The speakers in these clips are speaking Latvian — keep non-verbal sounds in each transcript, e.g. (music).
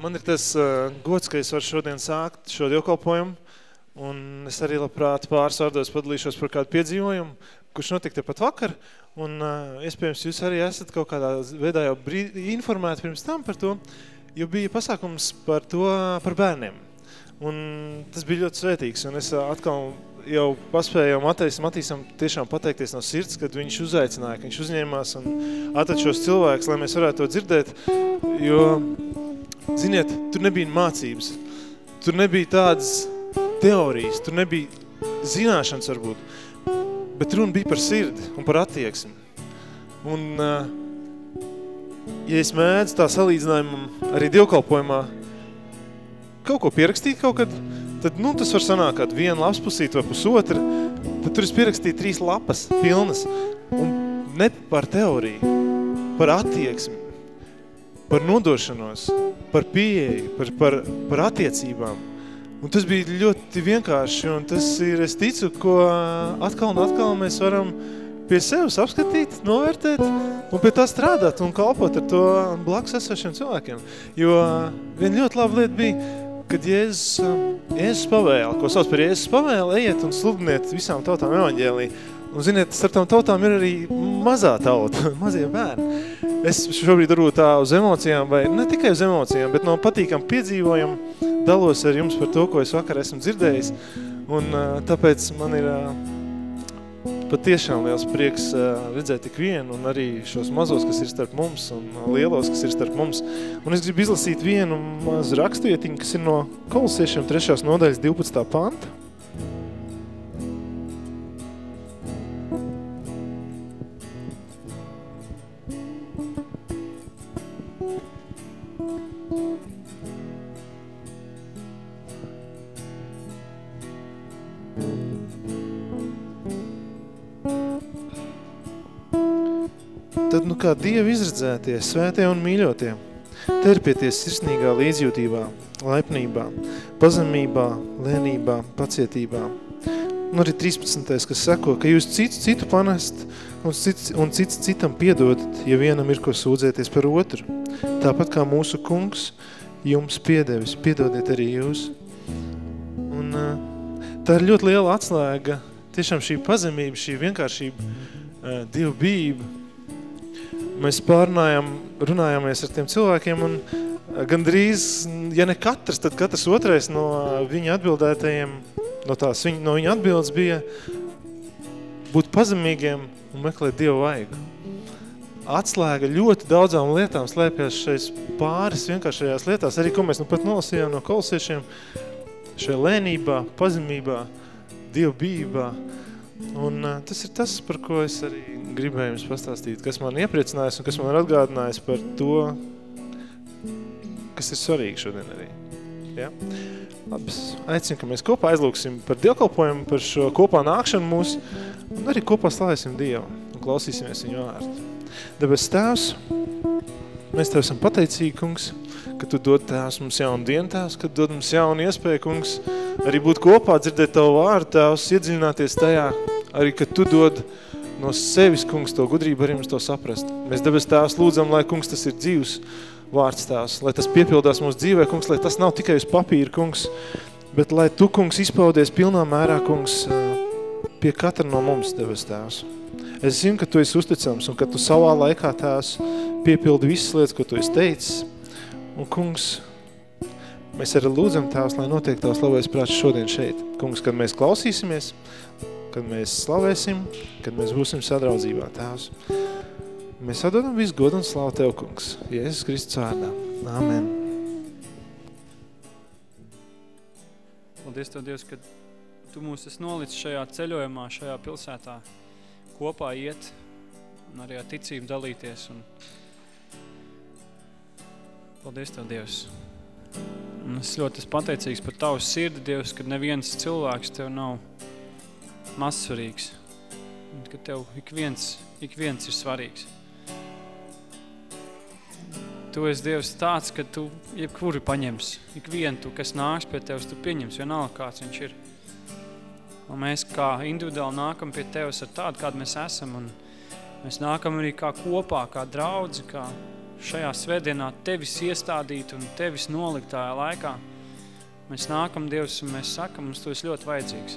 man ir tas uh, gods, ka es varu šodien sākt šo dievkalpojumu, un es arī labprāt pāris vārdos padalīšos par kādu piedzīvojumu, kurš notika tepat vakar, un uh, iespējams jūs arī esat kaut kādā veidā jau brīd, informēti pirms tam par to, jo bija pasākums par to, par bērniem. Un tas bija ļoti svētīgs, un es atkal jau paspējām Matejs Matīsam tiešām pateikties no sirds, kad viņš uzaicināja, ka viņš uzņēmās un atrad šos cilvēkus, lai mēs varētu to dzirdēt, jo, ziniet, tur nebija mācības, tur nebija tādas teorijas, tur nebija zināšanas varbūt, bet runa bija par sirdi un par attieksmi. Un, ja es mēdzu tā salīdzinājumam arī dievkalpojumā kaut ko pierakstīt kaut kad, tad nu, tas var sanākt kādu vienu lapspusīt vai pusotra, tad tur es pierakstīju trīs lapas pilnas, un ne par teoriju, par attieksmi, par nodošanos, par pieeju, par, par, par attiecībām. Un tas bija ļoti vienkārši, un tas ir, es ticu, ko atkal un atkal mēs varam pie sevis apskatīt, novērtēt un pie tā strādāt un kalpot ar to blakus esošiem cilvēkiem. Jo viena ļoti laba lieta bija, kad Jēzus, um, Jēzus pavēla, ko sauc par Jēzus pavēla, ejiet un sludiniet visām tautām evaņģēlī. Un ziniet, starp tām tautām ir arī mazā tauta, (laughs) mazie bērni. Es šobrīd varbūt tā uz emocijām, vai ne tikai uz emocijām, bet no patīkam piedzīvojam, dalos ar jums par to, ko es vakar esmu dzirdējis. Un tāpēc man ir patiešām liels prieks redzēt tik vienu un arī šos mazos, kas ir starp mums un lielos, kas ir starp mums. Un es gribu izlasīt vienu mazu rakstietiņu, kas ir no kolosiešiem 3. nodaļas 12. panta. Kā Dievu izredzētie, svētie un mīļotie, terpieties sirsnīgā līdzjūtībā, laipnībā, pazemībā, lēnībā, pacietībā. Un arī 13. kas sako, ka jūs cits citu panest un cits, un cits citam piedodat, ja vienam ir ko sūdzēties par otru. Tāpat kā mūsu kungs jums piedevis, piedodiet arī jūs. Tā ir ļoti liela atslēga, tiešām šī pazemība, šī vienkāršība, Dievu bība, mēs pārnājām, runājāmies ar tiem cilvēkiem un eh, gandrīz, ja ne katrs, tad katrs otrais no viņa atbildētajiem, no tās viņa, no viņa atbildes bija būt pazemīgiem un meklēt Dievu vaigu. Atslēga ļoti daudzām lietām slēpjas šais pāris vienkāršajās lietās, arī ko mēs nu pat nolasījām no kolosiešiem, šajā lēnībā, pazemībā, Dievu bībā. Un uh, tas ir tas, par ko es arī gribēju jums pastāstīt, kas man iepriecinājis un kas man ir atgādinājis par to, kas ir svarīgi šodien arī. Ja? Labi, aicinu, ka mēs kopā aizlūksim par dievkalpojumu, par šo kopā nākšanu mūsu, un arī kopā slavēsim Dievu un klausīsimies viņu vārdu. Debes tēvs, mēs tev esam pateicīgi, kungs, ka tu dod tēvs mums jaunu dienu tēvs, ka dod mums jaunu iespēju, kungs, arī būt kopā, dzirdēt tavu vārdu tēvs, iedziļināties tajā, arī, ka tu dod no sevis, kungs, to gudrību arī mums to saprast. Mēs debes tēvs lūdzam, lai, kungs, tas ir dzīvs vārds tēvs, lai tas piepildās mūsu dzīvē, kungs, lai tas nav tikai uz papīra, kungs, bet lai tu, kungs, izpaudies pilnā mērā, kungs, pie katra no mums, debes tēvs. Es zinu, ka tu esi uzticams un ka tu savā laikā tēvs piepildi visas lietas, ko tu esi teicis. Un, kungs, mēs arī lūdzam tēvs, lai notiek tavs labais prāts šodien šeit. Kungs, kad mēs klausīsimies, kad mēs slavēsim, kad mēs būsim sadraudzībā, Tēvs. Mēs atdodam visu godu un slavu Tev, kungs, Jēzus Kristus vārdā. Amen. Paldies Tev, Dievs, ka Tu mūs esi nolicis šajā ceļojumā, šajā pilsētā kopā iet un arī ar ticību dalīties. Un... Paldies Tev, Dievs. Es ļoti esmu pateicīgs par Tavu sirdi, Dievs, kad neviens cilvēks Tev nav mazsvarīgs, ka tev ik viens, ik viens ir svarīgs. Tu esi Dievs tāds, ka tu jebkuri paņems, ik vienu, tu, kas nāks pie Tevs, tu pieņems vienalga, kāds viņš ir. Un mēs kā individuāli nākam pie Tevs ar tādu, kādu mēs esam, un mēs nākam arī kā kopā, kā draudzi, kā šajā svētdienā tevis iestādīt un tevis noliktājā laikā. Mēs nākam, Dievs, un mēs sakam, mums tu esi ļoti vajadzīgs.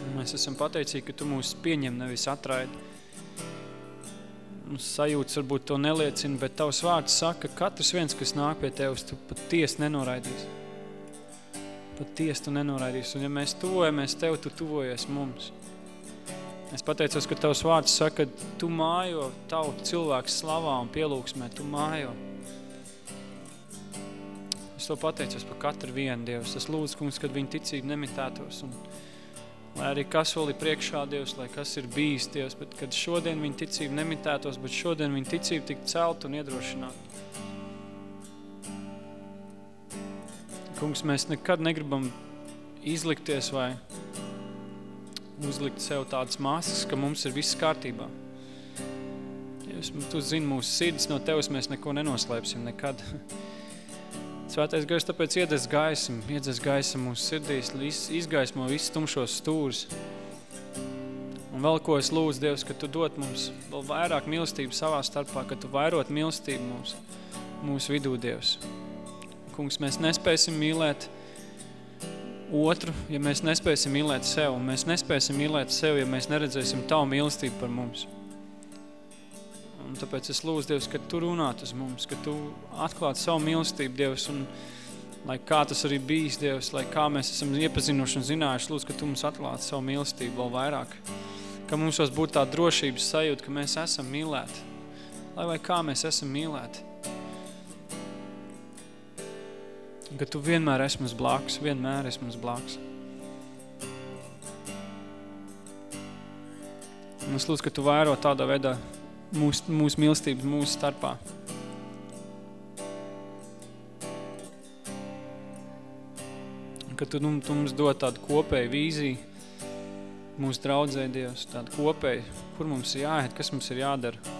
Un mēs esam pateicīgi, ka tu mūs pieņem, nevis atraidi. Mums sajūtas varbūt to neliecina, bet tavs vārds saka, ka katrs viens, kas nāk pie tevis, tu pat tiesi nenoraidīs. Pat tiesi tu nenoraidīs. Un ja mēs tuvojamies tev, tu tuvojies mums. Es pateicos, ka tavs vārds saka, ka tu mājo tavu cilvēku slavā un pielūgsmē, tu mājo. Es to pateicos par katru vienu, Dievs. Es lūdzu, kungs, kad viņa ticība nemitētos. Un, lai arī kas vēl ir priekšā, Dievs, lai kas ir bijis, Dievs, bet kad šodien viņa ticība nemitētos, bet šodien viņa ticība tik celt un iedrošināt. Kungs, mēs nekad negribam izlikties vai uzlikt sev tādas masas, ka mums ir viss kārtībā. Dievs, tu zini mūsu sirds, no Tevis mēs neko nenoslēpsim nekad. (laughs) Svētais gars tāpēc iedes gaismu, iedes gaismu mūsu sirdīs, izgaismo visus tumšos stūrus. Un vēl ko es lūdzu, Dievs, ka Tu dot mums vēl vairāk mīlestību savā starpā, ka Tu vairot mīlestību mums, mūsu vidū, Dievs. Kungs, mēs nespēsim mīlēt otru, ja mēs nespēsim mīlēt sev, un mēs nespēsim mīlēt sev, ja mēs neredzēsim Tavu mīlestību par mums. Un tāpēc es lūdzu, Dievs, ka Tu runāt uz mums, ka Tu atklāt savu mīlestību, Dievs, un lai kā tas arī bijis, Dievs, lai kā mēs esam iepazinuši un zinājuši, lūdzu, ka Tu mums atklāt savu mīlestību vēl vairāk. Ka mums vairs būtu tā drošības sajūta, ka mēs esam mīlēti. Lai vai kā mēs esam mīlēti. Ka Tu vienmēr esi mums blāks, vienmēr esi mums blāks. Un es lūdzu, ka Tu vairo tādā veidā mūsu mūs mīlestības mūsu starpā. Ka tu, nu, tu mums dod tādu kopēju vīziju, mūsu draudzē Dievs, tādu kopēju, kur mums ir jāiet, kas mums ir jādara.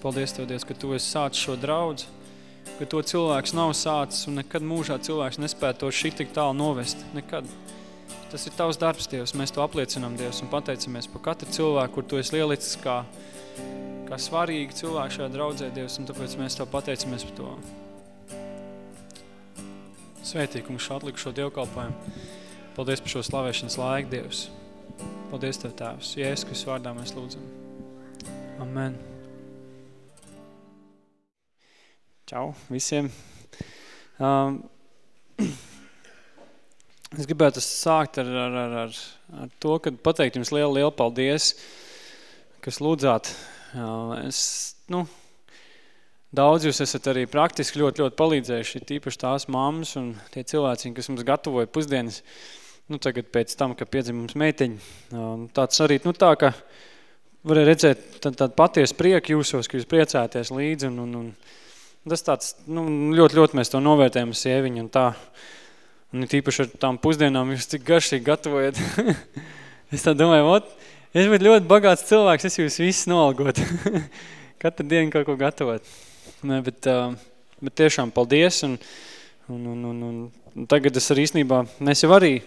Paldies Tev, Dievs, ka Tu esi sācis šo draudzi, ka to cilvēks nav sācis un nekad mūžā cilvēks nespēja to šī tik tālu novest. Nekad. Tas ir tavs darbs, Dievs. Mēs to apliecinām, Dievs, un pateicamies par katru cilvēku, kur tu esi lielicis kā, kā svarīgi cilvēku šajā draudzē, Dievs, un tāpēc mēs to pateicamies par to. Svētīgi, kungs, šo atliku šo dievkalpojumu. Paldies par šo slavēšanas laiku, Dievs. Paldies Tev, Tēvs. Jēzus, kas vārdā mēs lūdzam. Amen. Čau visiem. Um, Es gribētu sākt ar, ar, ar, ar, ar to, kad pateikt jums lielu, lielu paldies, kas lūdzāt. Es, nu, daudz jūs esat arī praktiski ļoti, ļoti palīdzējuši, tīpaši tās mammas un tie cilvēciņi, kas mums gatavoja pusdienas, nu, tagad pēc tam, ka piedzim mums meiteņi. Tāds arī, nu, tā, ka varēja redzēt tādu tā patiesu prieku jūsos, ka jūs priecāties līdzi, un, un, un tas tāds, nu, ļoti, ļoti mēs to novērtējam sieviņu un tā, Un tīpaši ar tām pusdienām jūs tik garšīgi gatavojat. (laughs) es tā domāju, ot, es būtu ļoti bagāts cilvēks, es jūs visus noalgot. (laughs) Katru dienu kaut ko gatavot. Ne, bet, uh, bet tiešām paldies. Un, un, un, un, un tagad es arī īstenībā, mēs jau arī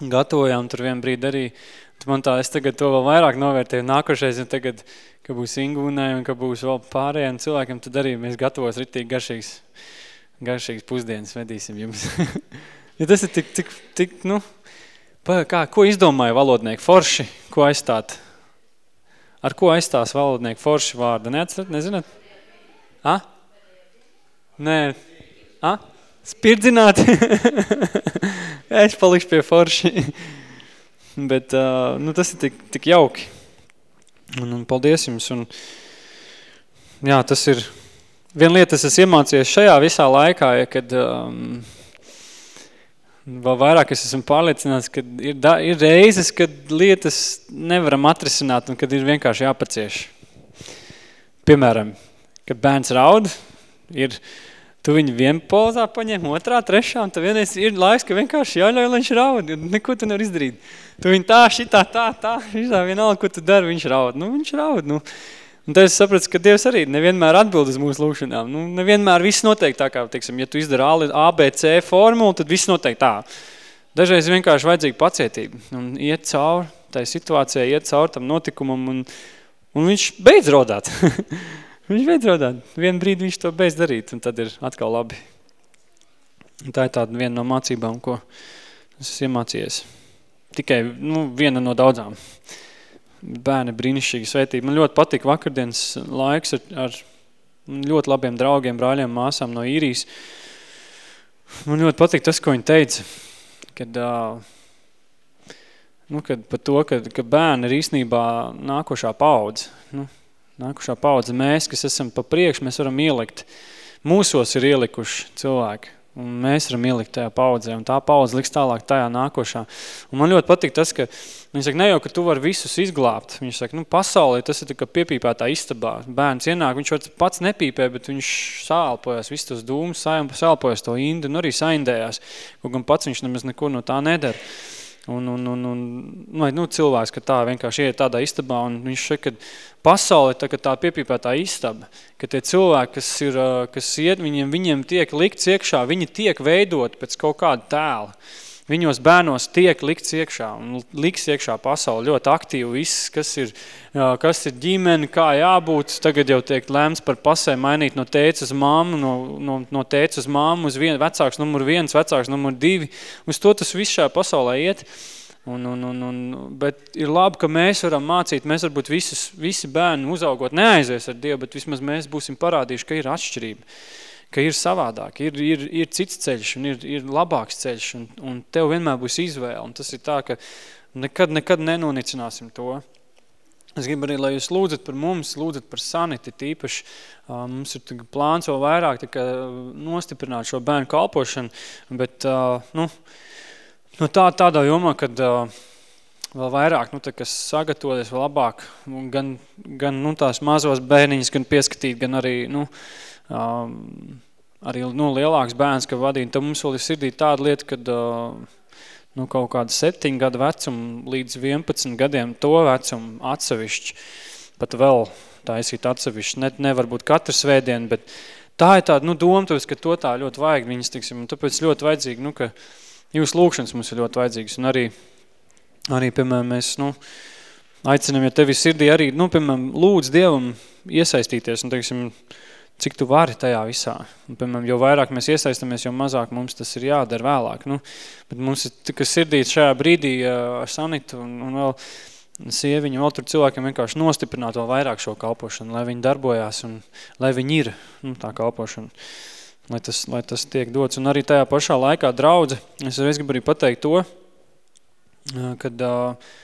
gatavojām tur vien brīdi arī. Man tā, es tagad to vēl vairāk novērtēju. Nākošais, un tagad, ka būs Ingūnai un ka būs vēl pārējiem cilvēkiem, tad arī mēs gatavos ritīgi garšīgs garšīgas pusdienas vedīsim jums. (laughs) ja tas ir tik, tik, tik nu, kā, ko izdomāja valodnieki forši, ko aizstāt? Ar ko aizstās valodnieki forši vārdu? Neatcerat, nezināt? A? Nē. A? Spirdzināt? (laughs) es palikšu pie forši. (laughs) Bet, uh, nu, tas ir tik, tik jauki. Un, un paldies jums. Un, jā, tas ir Viena lieta, es esmu iemācījies šajā visā laikā, ja, kad um, vēl vairāk es esmu pārliecināts, ka ir, da, ir reizes, kad lietas nevaram atrisināt un kad ir vienkārši jāpacieš. Piemēram, kad bērns raud, ir, tu viņu vienpolzā paņem, otrā, trešā, un tu vienreiz ir laiks, ka vienkārši jāļauj, lai viņš raud, un neko tu nevar izdarīt. Tu viņu tā, šitā, tā, tā, šitā, vienalga, ko tu dari, viņš raud. Nu, viņš raud, nu, Un tad es sapratu, ka Dievs arī nevienmēr atbild uz mūsu lūkšanām. Nu, nevienmēr viss notiek tā, kā, teiksim, ja tu izdari ABC formulu, tad viss notiek tā. Dažreiz vienkārši vajadzīga pacietība un iet cauri tai situācijai, iet caur tam notikumam, un, un viņš beidz rodāt. (laughs) viņš beidz rodāt. Vienu brīdi viņš to beidz darīt, un tad ir atkal labi. Un tā ir tāda viena no mācībām, ko es esmu iemācījies. Tikai nu, viena no daudzām. Bērni brīnišķīgi svētība. Man ļoti patīk vakardienas laiks ar, ar ļoti labiem draugiem, brāļiem, māsām no īrijas. Man ļoti patīk tas, ko viņi teica, kad, nu, kad par to, ka, ka bērni ir īstenībā nākošā paudze. Nu, nākošā paudze mēs, kas esam pa priekš, mēs varam ielikt. Mūsos ir ielikuši cilvēki. Un mēs varam ielikt tajā paudzē, un tā paudze liks tālāk tajā nākošā. Un man ļoti patīk tas, ka viņi saka, ne jau, ka tu vari visus izglābt. Viņš saka, nu, pasaulē tas ir kā piepīpētā istabā. Bērns ienāk, viņš pats nepīpē, bet viņš sālpojas visus tos dūmus, sālpojas to indu, un arī saindējās. Kaut gan pats viņš nemaz neko no tā nedara. Un, un, un, un nu, nu, cilvēks, ka tā vienkārši iet tādā istabā, un viņš šeit, ka pasaule tā, ka tā piepīpētā istaba, ka tie cilvēki, kas, ir, kas iet, viņiem, viņiem tiek likts iekšā, viņi tiek veidot pēc kaut kāda tēla. Viņos bērnos tiek likts iekšā un liks iekšā pasauli ļoti aktīvi viss, kas ir, kas ir ģimene, kā jābūt. Tagad jau tiek lēmts par pasē mainīt no tēca uz māmu, no, no, no tēca uz māmu, uz vien, vecāks numur viens, vecāks numur divi. Uz to tas viss šajā pasaulē iet. Un, un, un, un, bet ir labi, ka mēs varam mācīt, mēs varbūt visus, visi bērni uzaugot neaizies ar Dievu, bet vismaz mēs būsim parādījuši, ka ir atšķirība ka ir savādāk, ir, ir, ir cits ceļš un ir, ir labāks ceļš un, un tev vienmēr būs izvēle. Un tas ir tā, ka nekad, nekad nenonicināsim to. Es gribu arī, lai jūs lūdzat par mums, lūdzat par saniti tīpaši. Uh, mums ir plāns vēl vairāk tika, nostiprināt šo bērnu kalpošanu, bet uh, nu, nu tā, tādā jomā, kad uh, vēl vairāk, nu, tā, kas sagatavoties vēl labāk, gan, gan nu, tās mazos bērniņas, gan pieskatīt, gan arī, nu, um, arī nu, lielāks bērns, ka vadīt, tad mums vēl ir sirdī tāda lieta, kad uh, nu, kaut kāda septiņu gadu vecumu līdz 11 gadiem to vecumu atsevišķi, pat vēl taisīt atsevišķi, ne, nevar būt katru svētdienu, bet tā ir tāda, nu, doma, tāpēc, ka to tā ļoti vajag. Viņas, tiksim, un tāpēc ļoti vajadzīgi, nu, ka jūs lūkšanas mums ir ļoti vajadzīgas, un arī, arī, piemēram, mēs, nu, aicinam, ja tevi sirdī arī, nu, piemēram, lūdz Dievam iesaistīties, un, teiksim, cik tu vari tajā visā. Un, piemēram, jo vairāk mēs iesaistamies, jo mazāk mums tas ir jādara vēlāk. Nu, bet mums ir tikai sirdīt šajā brīdī ar Sanitu un, un vēl sieviņu, vēl tur cilvēkiem vienkārši nostiprināt vēl vairāk šo kalpošanu, lai viņi darbojās un lai viņi ir nu, tā kalpošana. Lai tas, lai tas tiek dots. Un arī tajā pašā laikā draudze, es reiz gribu arī pateikt to, kad uh,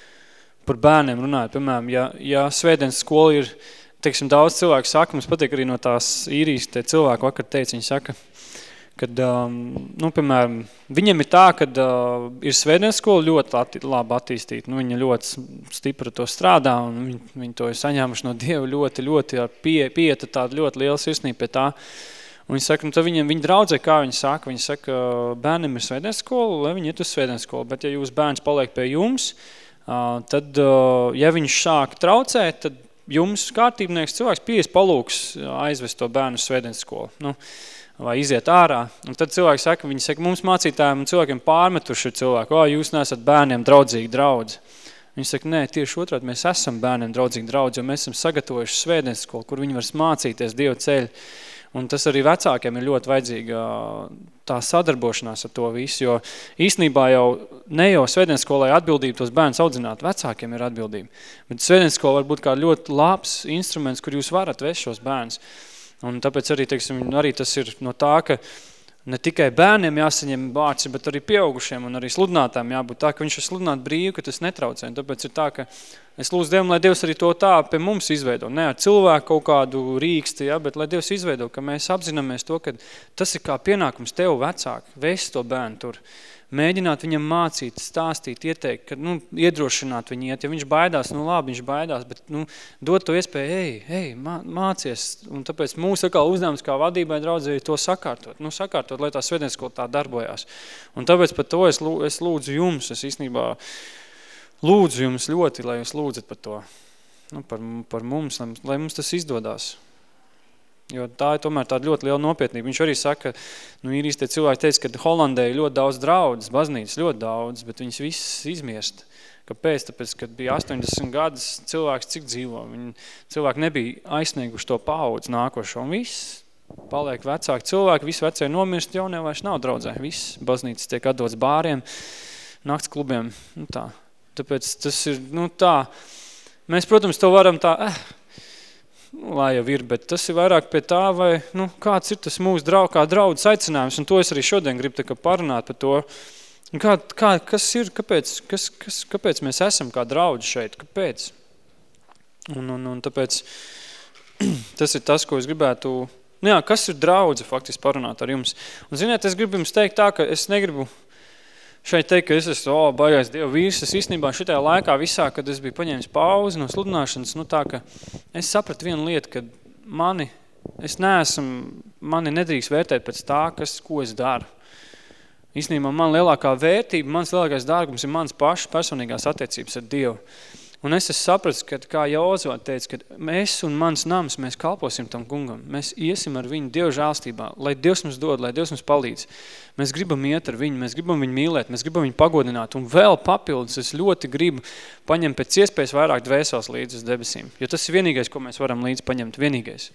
par bērniem runājot, piemēram, ja, ja svētdienas skola ir teiksim, daudz cilvēku saka, mums patīk arī no tās īrijas, tie cilvēki vakar teica, viņi saka, kad, um, nu, piemēram, viņiem ir tā, kad uh, ir svētdienas skola ļoti atti, labi attīstīta, nu, viņa ļoti stipri to strādā, un viņi, viņi to ir saņēmuši no Dieva ļoti, ļoti ar pie, pieta tāda ļoti liela sirsnība pie tā. Un viņi saka, nu, tad viņiem, viņi draudzē, kā viņi saka, viņi saka, bērniem ir svētdienas skola, lai viņi iet uz svētdienas skolu, bet ja jūs bērns paliek pie jums, uh, tad, uh, ja viņš sāk traucēt, tad jums kārtībnieks cilvēks pies palūks aizvest to bērnu svētdienas skolu. Nu, vai iziet ārā. Un tad cilvēki saka, viņi saka, mums mācītājiem un cilvēkiem pārmetuši ir cilvēki, o, jūs nesat bērniem draudzīgi draudzi. Viņi saka, nē, tieši otrādi mēs esam bērniem draudzīgi draudzi, jo mēs esam sagatavojuši svētdienas skolu, kur viņi var mācīties Dieva ceļu. Un tas arī vecākiem ir ļoti vajadzīga tā sadarbošanās ar to visu, jo īstenībā jau ne jau svētdienas skolai atbildība tos bērns audzināt, vecākiem ir atbildība. Bet svētdienas skola var būt kā ļoti labs instruments, kur jūs varat vest šos bērns. Un tāpēc arī, teiksim, arī tas ir no tā, ka ne tikai bērniem jāsaņem vārds, bet arī pieaugušiem un arī sludinātājiem jābūt tā, ka viņš ir sludināt brīvi, ka tas netraucē. Un tāpēc ir tā, ka es lūdzu Dievam, lai Dievs arī to tā pie mums izveido. Ne ar cilvēku kaut kādu rīksti, ja, bet lai Dievs izveido, ka mēs apzināmies to, ka tas ir kā pienākums tev vecāk, vest to bērnu tur mēģināt viņam mācīt, stāstīt, ieteikt, ka, nu, iedrošināt viņu iet. Ja viņš baidās, nu labi, viņš baidās, bet, nu, dot to iespēju, ej, ej, mācies. Un tāpēc mūsu atkal uzdevums kā vadībai draudzēji to sakārtot, nu, sakārtot, lai tā svētdienas tā darbojās. Un tāpēc par to es, lūdzu, es lūdzu jums, es īstenībā lūdzu jums ļoti, lai jūs lūdzat par to, nu, par, par mums, lai, lai mums tas izdodās. Jo tā ir tomēr tāda ļoti liela nopietnība. Viņš arī saka, nu īrīs tie cilvēki teica, ka Holandē ir ļoti daudz draudzes, baznīcas ļoti daudz, bet viņas visas izmiest. Kāpēc? Tāpēc, kad bija 80 gadus, cilvēks cik dzīvo? Viņi, cilvēki nebija aizsnieguši to paudzi nākošo, un viss paliek vecāki cilvēki, visi vecie nomirst, jaunie vairs nav draudzē. Viss baznīcas tiek atdots bāriem, nakts klubiem, nu tā. Tāpēc tas ir, nu tā, mēs, protams, to varam tā, eh, nu, lai jau ir, bet tas ir vairāk pie tā, vai, nu, kāds ir tas mūsu draug, kā draudzes aicinājums, un to es arī šodien gribu tā kā parunāt par to, kā, kā, kas ir, kāpēc, kas, kas, kāpēc mēs esam kā draudži šeit, kāpēc? Un, un, un tāpēc (clears throat) tas ir tas, ko es gribētu Nu jā, kas ir draudze faktiski parunāt ar jums? Un ziniet, es gribu jums teikt tā, ka es negribu šeit teikt, ka es esmu, o, baigais Dievu vīrs. Es īstenībā šitajā laikā visā, kad es biju paņēmis pauzi no sludināšanas, nu tā, ka es sapratu vienu lietu, ka mani, es neesmu, mani nedrīkst vērtēt pēc tā, kas, ko es daru. Īstenībā man lielākā vērtība, mans lielākais dārgums ir mans pašs personīgās attiecības ar Dievu. Un es esmu sapratis, ka, kā Jozo teica, ka mēs un mans nams, mēs kalposim tam kungam. Mēs iesim ar viņu Dievu žālstībā, lai Dievs mums dod, lai Dievs mums palīdz. Mēs gribam iet ar viņu, mēs gribam viņu mīlēt, mēs gribam viņu pagodināt. Un vēl papildus es ļoti gribu paņemt pēc iespējas vairāk dvēseles līdz uz debesīm. Jo tas ir vienīgais, ko mēs varam līdz paņemt, vienīgais.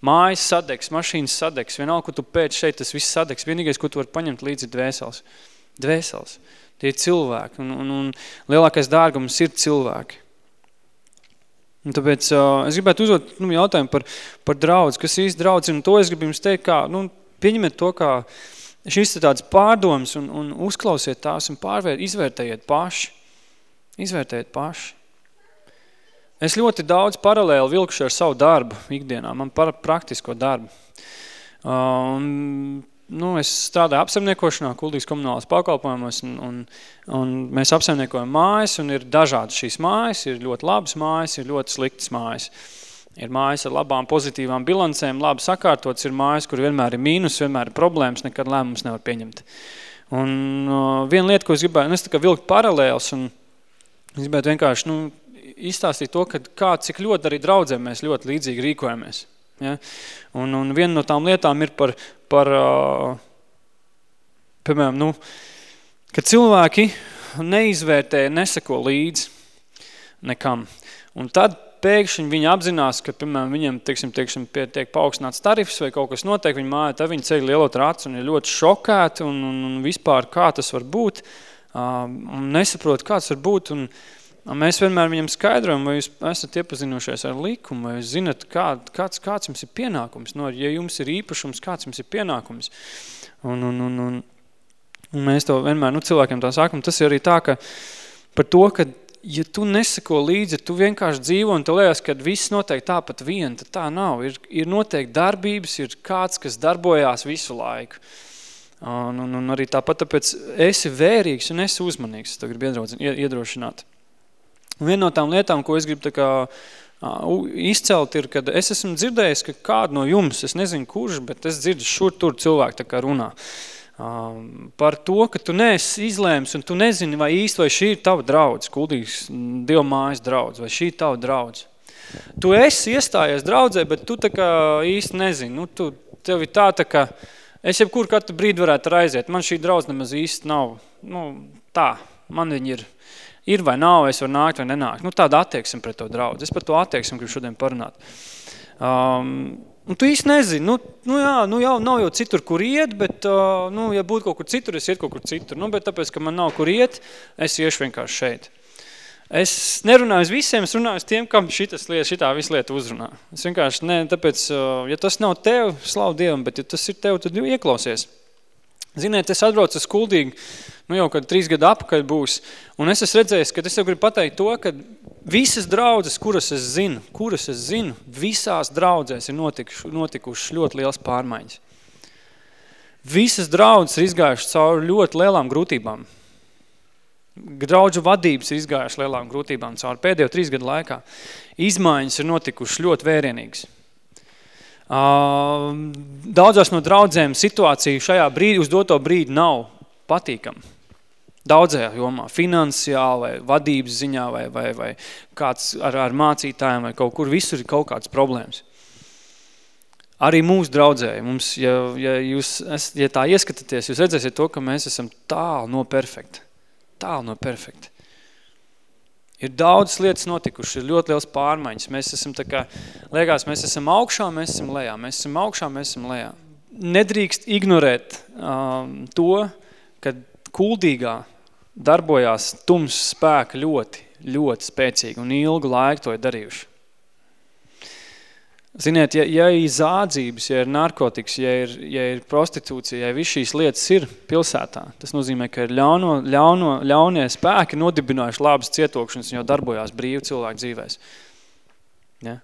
Mājas sadegs, mašīnas sadegs, vienalga, ko tu pēc šeit, tas viss sadegs. Vienīgais, ko tu vari paņemt līdzi dvēseles. Dvēseles. Tie ir cilvēki. Un, un, un lielākais dārgums ir cilvēki. Un tāpēc uh, es gribētu uzdot nu, jautājumu par, par draudz, kas īsti draudz, un to es gribu jums teikt, kā, nu, pieņemiet to, kā šis ir tāds pārdoms, un, un uzklausiet tās, un pārvēr, izvērtējiet paši. Izvērtējiet paši. Es ļoti daudz paralēli vilkuši ar savu darbu ikdienā, man par praktisko darbu. Uh, un nu, es strādāju apsaimniekošanā, kuldīgas komunālas pakalpojumos, un, un, un mēs apsaimniekojam mājas, un ir dažādas šīs mājas, ir ļoti labas mājas, ir ļoti sliktas mājas. Ir mājas ar labām pozitīvām bilancēm, labi sakārtots, ir mājas, kur vienmēr ir mīnus, vienmēr ir problēmas, nekad lēmums nevar pieņemt. Un uh, viena lieta, ko es gribēju, nu, es tā kā vilkt paralēls, un es gribētu vienkārši nu, izstāstīt to, ka kā, cik ļoti arī draudzēm mēs ļoti līdzīgi rīkojamies. Ja? Un, un viena no tām lietām ir par, par piemēram, nu, ka cilvēki neizvērtē, neseko līdzi nekam. Un tad pēkšņi viņi apzinās, ka, piemēram, viņam, teiksim, teiksim, tiek paaugstināts tarifs vai kaut kas notiek, viņi māja, tad viņi ceļ lielot rats un ir ļoti šokēti un, un, un vispār kā tas var būt, uh, un nesaprot, kāds var būt, un, uh, Mēs vienmēr viņam skaidrojam, vai jūs esat iepazinušies ar likumu, vai jūs zinat, kā, kāds, kāds jums ir pienākums. No, ja jums ir īpašums, kāds jums ir pienākums. Un, un, un, un, un mēs to vienmēr nu, cilvēkiem tā sākam. Tas ir arī tā, ka par to, ka ja tu nesako līdzi, tu vienkārši dzīvo un tu liekas, ka viss notiek tāpat vien, tad tā nav. Ir, ir noteikti darbības, ir kāds, kas darbojās visu laiku. Un, un, un arī tāpat tāpēc esi vērīgs un esi uzmanīgs, to gribu iedrošināt. Un viena no tām lietām, ko es gribu kā izcelt, ir, kad es esmu dzirdējis, ka kādu no jums, es nezinu kurš, bet es dzirdu šur tur cilvēku tā kā runā. Par to, ka tu neesi izlēms un tu nezini, vai īsti, vai šī ir tava draudz, kuldīgs Dieva mājas draudz, vai šī ir tava draudz. Tu esi iestājies draudzē, bet tu tā kā īsti nezini. Nu, tu, tev ir tā, tā kā, es jebkur katru brīdi varētu aiziet. Man šī draudz nemaz īsti nav, nu, tā, man viņi ir ir vai nav, es varu nākt vai nenākt. Nu, tāda attieksme pret to draudzi. Es par to attieksmi gribu šodien parunāt. Um, un tu īsti nezini, nu, nu jā, nu jau nav jau citur, kur iet, bet, uh, nu, ja būtu kaut kur citur, es iet kaut kur citur. Nu, bet tāpēc, ka man nav kur iet, es iešu vienkārši šeit. Es nerunāju uz visiem, es runāju uz tiem, kam šitas lieta, šitā visu lieta uzrunā. Es vienkārši, ne, tāpēc, uh, ja tas nav tev, slavu Dievam, bet ja tas ir tev, tad ieklausies. Ziniet, es atbraucu uz Kuldīgi, nu jau kad trīs gadu apakaļ būs, un es esmu redzējis, ka es jau gribu pateikt to, ka visas draudzes, kuras es zinu, kuras es zinu, visās draudzēs ir notikušas, notikušas ļoti liels pārmaiņas. Visas draudzes ir izgājušas cauri ļoti lielām grūtībām. Draudžu vadības ir izgājušas lielām grūtībām cauri pēdējo trīs gadu laikā. Izmaiņas ir notikušas ļoti vērienīgas. Daudzās no draudzēm situācija šajā brīdī, uz doto brīdi nav patīkama. Daudzajā jomā, finansiāli vai vadības ziņā vai, vai, vai kāds ar, ar mācītājiem vai kaut kur, visur ir kaut kāds problēmas. Arī mūsu draudzēji, mums, ja, ja jūs es, ja tā ieskatāties, jūs redzēsiet to, ka mēs esam tālu no perfekta. Tālu no perfekta. Ir daudz lietas notikušas, ir ļoti liels pārmaiņas. Mēs esam tā kā, liekas, mēs esam augšā, mēs esam lejā. Mēs esam augšā, mēs esam lejā. Nedrīkst ignorēt um, to, ka kuldīgā darbojās tums spēka ļoti, ļoti spēcīgi un ilgu laiku to ir darījuši. Ziniet, ja, ja ir zādzības, ja ir narkotikas, ja ir, ja ir prostitūcija, ja viss šīs lietas ir pilsētā, tas nozīmē, ka ir ļauno, ļauno, ļaunie spēki nodibinājuši labas cietokšanas un jau darbojās brīvi cilvēku dzīvēs. Ja?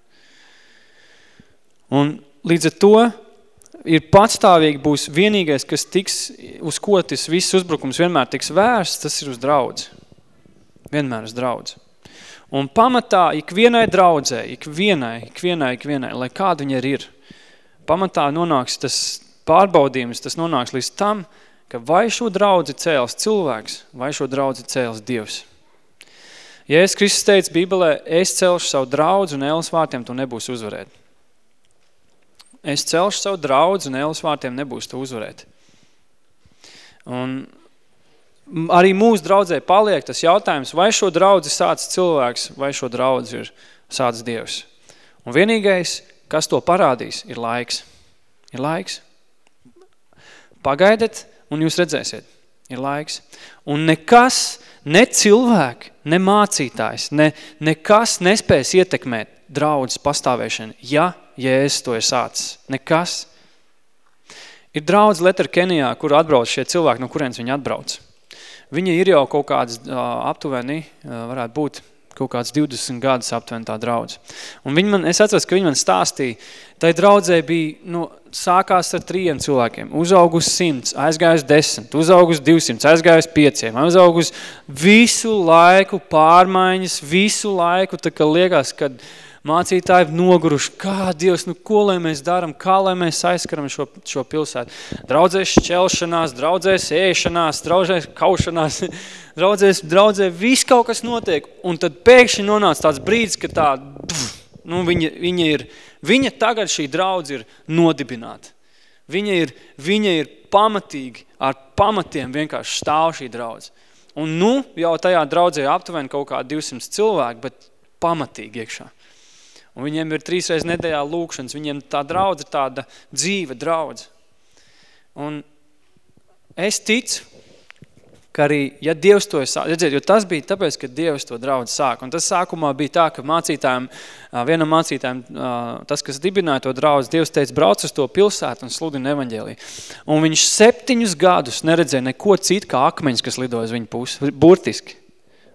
Un līdz ar to ir patstāvīgi būs vienīgais, kas tiks, uz ko tas viss uzbrukums vienmēr tiks vērsts, tas ir uz draudzi. Vienmēr uz draudzi. Un pamatā ikvienai draudzē, ikvienai, ikvienai, ikvienai, lai kāda viņa ir, pamatā nonāks tas pārbaudījums, tas nonāks līdz tam, ka vai šo draudzi cēls cilvēks, vai šo draudzi cēls Dievs. Ja es Kristus teicu Bībelē, es celšu savu draudzi un ēlas vārtiem tu nebūs uzvarēt. Es celšu savu draudzi un ēlas vārtiem nebūs tu uzvarēt. Un arī mūsu draudzē paliek tas jautājums, vai šo draudzi sāc cilvēks, vai šo draudzi ir sāc Dievs. Un vienīgais, kas to parādīs, ir laiks. Ir laiks. Pagaidat, un jūs redzēsiet. Ir laiks. Un nekas, ne cilvēki, ne mācītājs, ne, nekas nespēs ietekmēt draudzes pastāvēšanu, ja Jēzus to ir sācis. Nekas. Ir draudz Letter Kenijā, kur atbrauc šie cilvēki, no kurienes viņi atbrauc. Viņa ir jau kaut kāds aptuveni, varētu būt kaut kāds 20 gadus aptuveni tā draudz. Un viņi man, es atceros, ka viņi man stāstīja, tai draudzē bija, nu, sākās ar trījiem cilvēkiem, uzaugus 100, aizgājus 10, uzaugus 200, aizgājus 5, uzaugus visu laiku pārmaiņas, visu laiku, tā kā liekas, kad Mācītāji noguruši, kā Dievs, nu ko lai mēs daram, kā lai mēs aizskaram šo, šo pilsētu. Draudzēs šķelšanās, draudzēs ēšanās, draudzēs kaušanās, (laughs) draudzēs, draudzē viss kaut kas notiek. Un tad pēkšņi nonāca tāds brīdis, ka tā, nu viņa, viņa ir, viņa tagad šī draudz ir nodibināta. Viņa ir, viņa ir pamatīgi, ar pamatiem vienkārši stāv šī draudz. Un nu jau tajā draudzē aptuveni kaut kā 200 cilvēki, bet pamatīgi iekšā. Un viņiem ir trīsreiz nedēļā lūkšanas, viņiem tā draudze ir tāda dzīve draudze. Un es ticu, ka arī, ja Dievs to sāk, redziet, jo tas bija tāpēc, ka Dievs to draudz sāk. Un tas sākumā bija tā, ka mācītājiem, vienam mācītājiem, tas, kas dibināja to draudz, Dievs teica, brauc uz to pilsētu un sludina evaņģēlī. Un viņš septiņus gadus neredzēja neko citu kā akmeņus, kas lidoja uz viņu pusi, burtiski,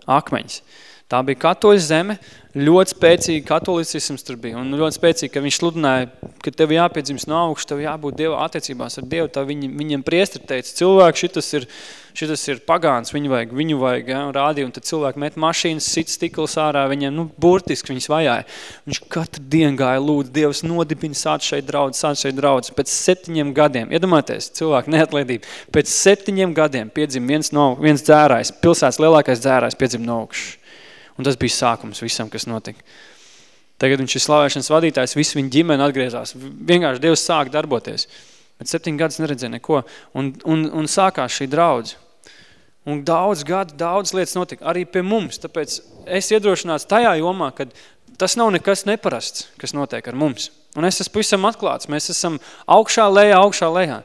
akmeņus. Tā bija katoļa zeme, ļoti spēcīgi katolicisms tur bija, un ļoti spēcīgi, ka viņš sludināja, ka tev jāpiedzimst no augšu, tev jābūt Dieva attiecībās ar Dievu, tā viņi, viņiem priestri teica, cilvēki, šitas ir, šitas ir pagāns, viņu vajag, viņu vajag, ja, rādīja, un tad cilvēki met mašīnas, sit stikls ārā, viņiem, nu, burtiski viņus vajāja. Viņš katru dienu gāja lūdzu, Dievs nodibina sāc šeit draudz, sāc šeit draudz, pēc septiņiem gadiem, iedomājieties, cilvēku neatlaidība, pēc septiņiem gadiem piedzim viens, no, viens dzērājs, pilsētas lielākais dzērājs piedzim no augšu. Un tas bija sākums visam, kas notika. Tagad viņš ir slavēšanas vadītājs, visi viņa ģimene atgriezās. Vienkārši Dievs sāk darboties. Bet septiņi gadus neredzēja neko. Un, un, un sākās šī draudze. Un daudz gadu, daudz lietas notika arī pie mums. Tāpēc es iedrošināts tajā jomā, kad tas nav nekas neparasts, kas notiek ar mums. Un es esmu pavisam atklāts. Mēs esam augšā, lejā, augšā, lejā.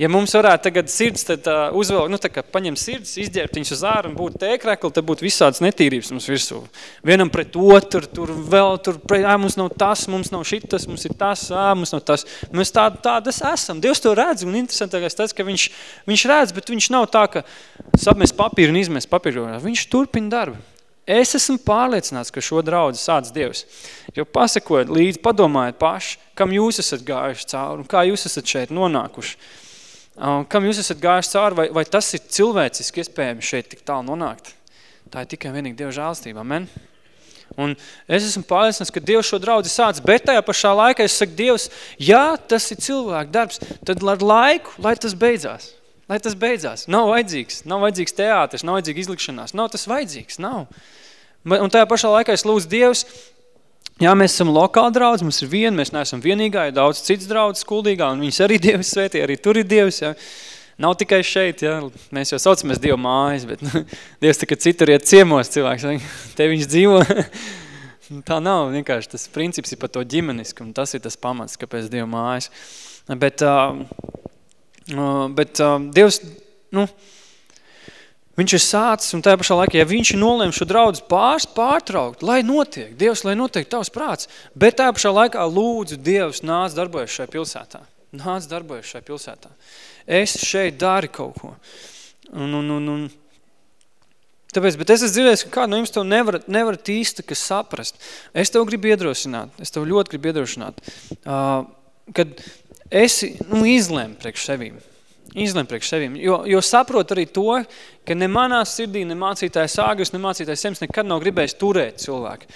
Ja mums varētu tagad sirds tad, uh, uzvēl, nu tā kā paņem sirds, izģērbt viņus uz āru un būtu tēkrekli, tad būtu visādas netīrības mums virsū. Vienam pret otru, tur vēl, tur, pret, ā, mums nav tas, mums nav šitas, mums ir tas, ā, mums nav tas. Mēs tā, tādas esam. Dievs to redz un interesantākais tas, ka viņš, viņš redz, bet viņš nav tā, ka sapmēs papīru un izmēs papīru. Viņš turpina darbu. Es esmu pārliecināts, ka šo draudzi sāc Dievs. Jo pasakojot līdzi, padomājiet paši, kam jūs esat gājuši cauri un kā jūs esat šeit nonākuši. Kam jūs esat gājuši cauri, vai, vai tas ir cilvēciski iespējami šeit tik tālu nonākt? Tā ir tikai vienīgi Dieva žālstība, amen? Un es esmu pārliecināts, ka Dievs šo draudzi sāc, bet tajā pašā laikā es saku, Dievs, ja tas ir cilvēku darbs, tad ar laiku, lai tas beidzās lai tas beidzās. Nav vajadzīgs, nav vajadzīgs teātris, nav vajadzīga izlikšanās, nav tas vajadzīgs, nav. Un tajā pašā laikā es lūdzu Dievs, jā, mēs esam lokāli draudz, mums ir viena, mēs neesam vienīgā, ir daudz cits draudz skuldīgā, un viņas arī (laughs) Dievs svētī, arī tur ir Dievs, jā. Nav tikai šeit, ja, mēs jau saucamies Dievu mājas, bet (laughs) Dievs tikai citur iet ciemos cilvēks, (laughs) te viņš dzīvo. Tā nav, vienkārši tas princips ir par to ģimenisku, un tas ir tas pamats, kāpēc Dievu mājas. Bet, bet Dievs, nu, Viņš ir sācis, un tajā pašā laikā, ja viņš nolēma šo draudz pārs, pārtraukt, lai notiek, Dievs, lai notiek tavs prāts, bet tajā pašā laikā lūdzu Dievs nāc darbojas šajā pilsētā. Nāc darbojas šajā pilsētā. Es šeit dari kaut ko. Un, un, un, un, Tāpēc, bet es esmu dzirdējis, ka kādu no jums tev nevar, nevar īsti kas saprast. Es tev gribu iedrošināt, es tev ļoti gribu iedrošināt, uh, kad esi, nu, izlēm priekš sevīm. Izlem priekš sevīm, jo, jo saprot arī to, ka ne manā sirdī, ne mācītājs Āgris, ne mācītājs Sems nekad nav gribējis turēt cilvēku.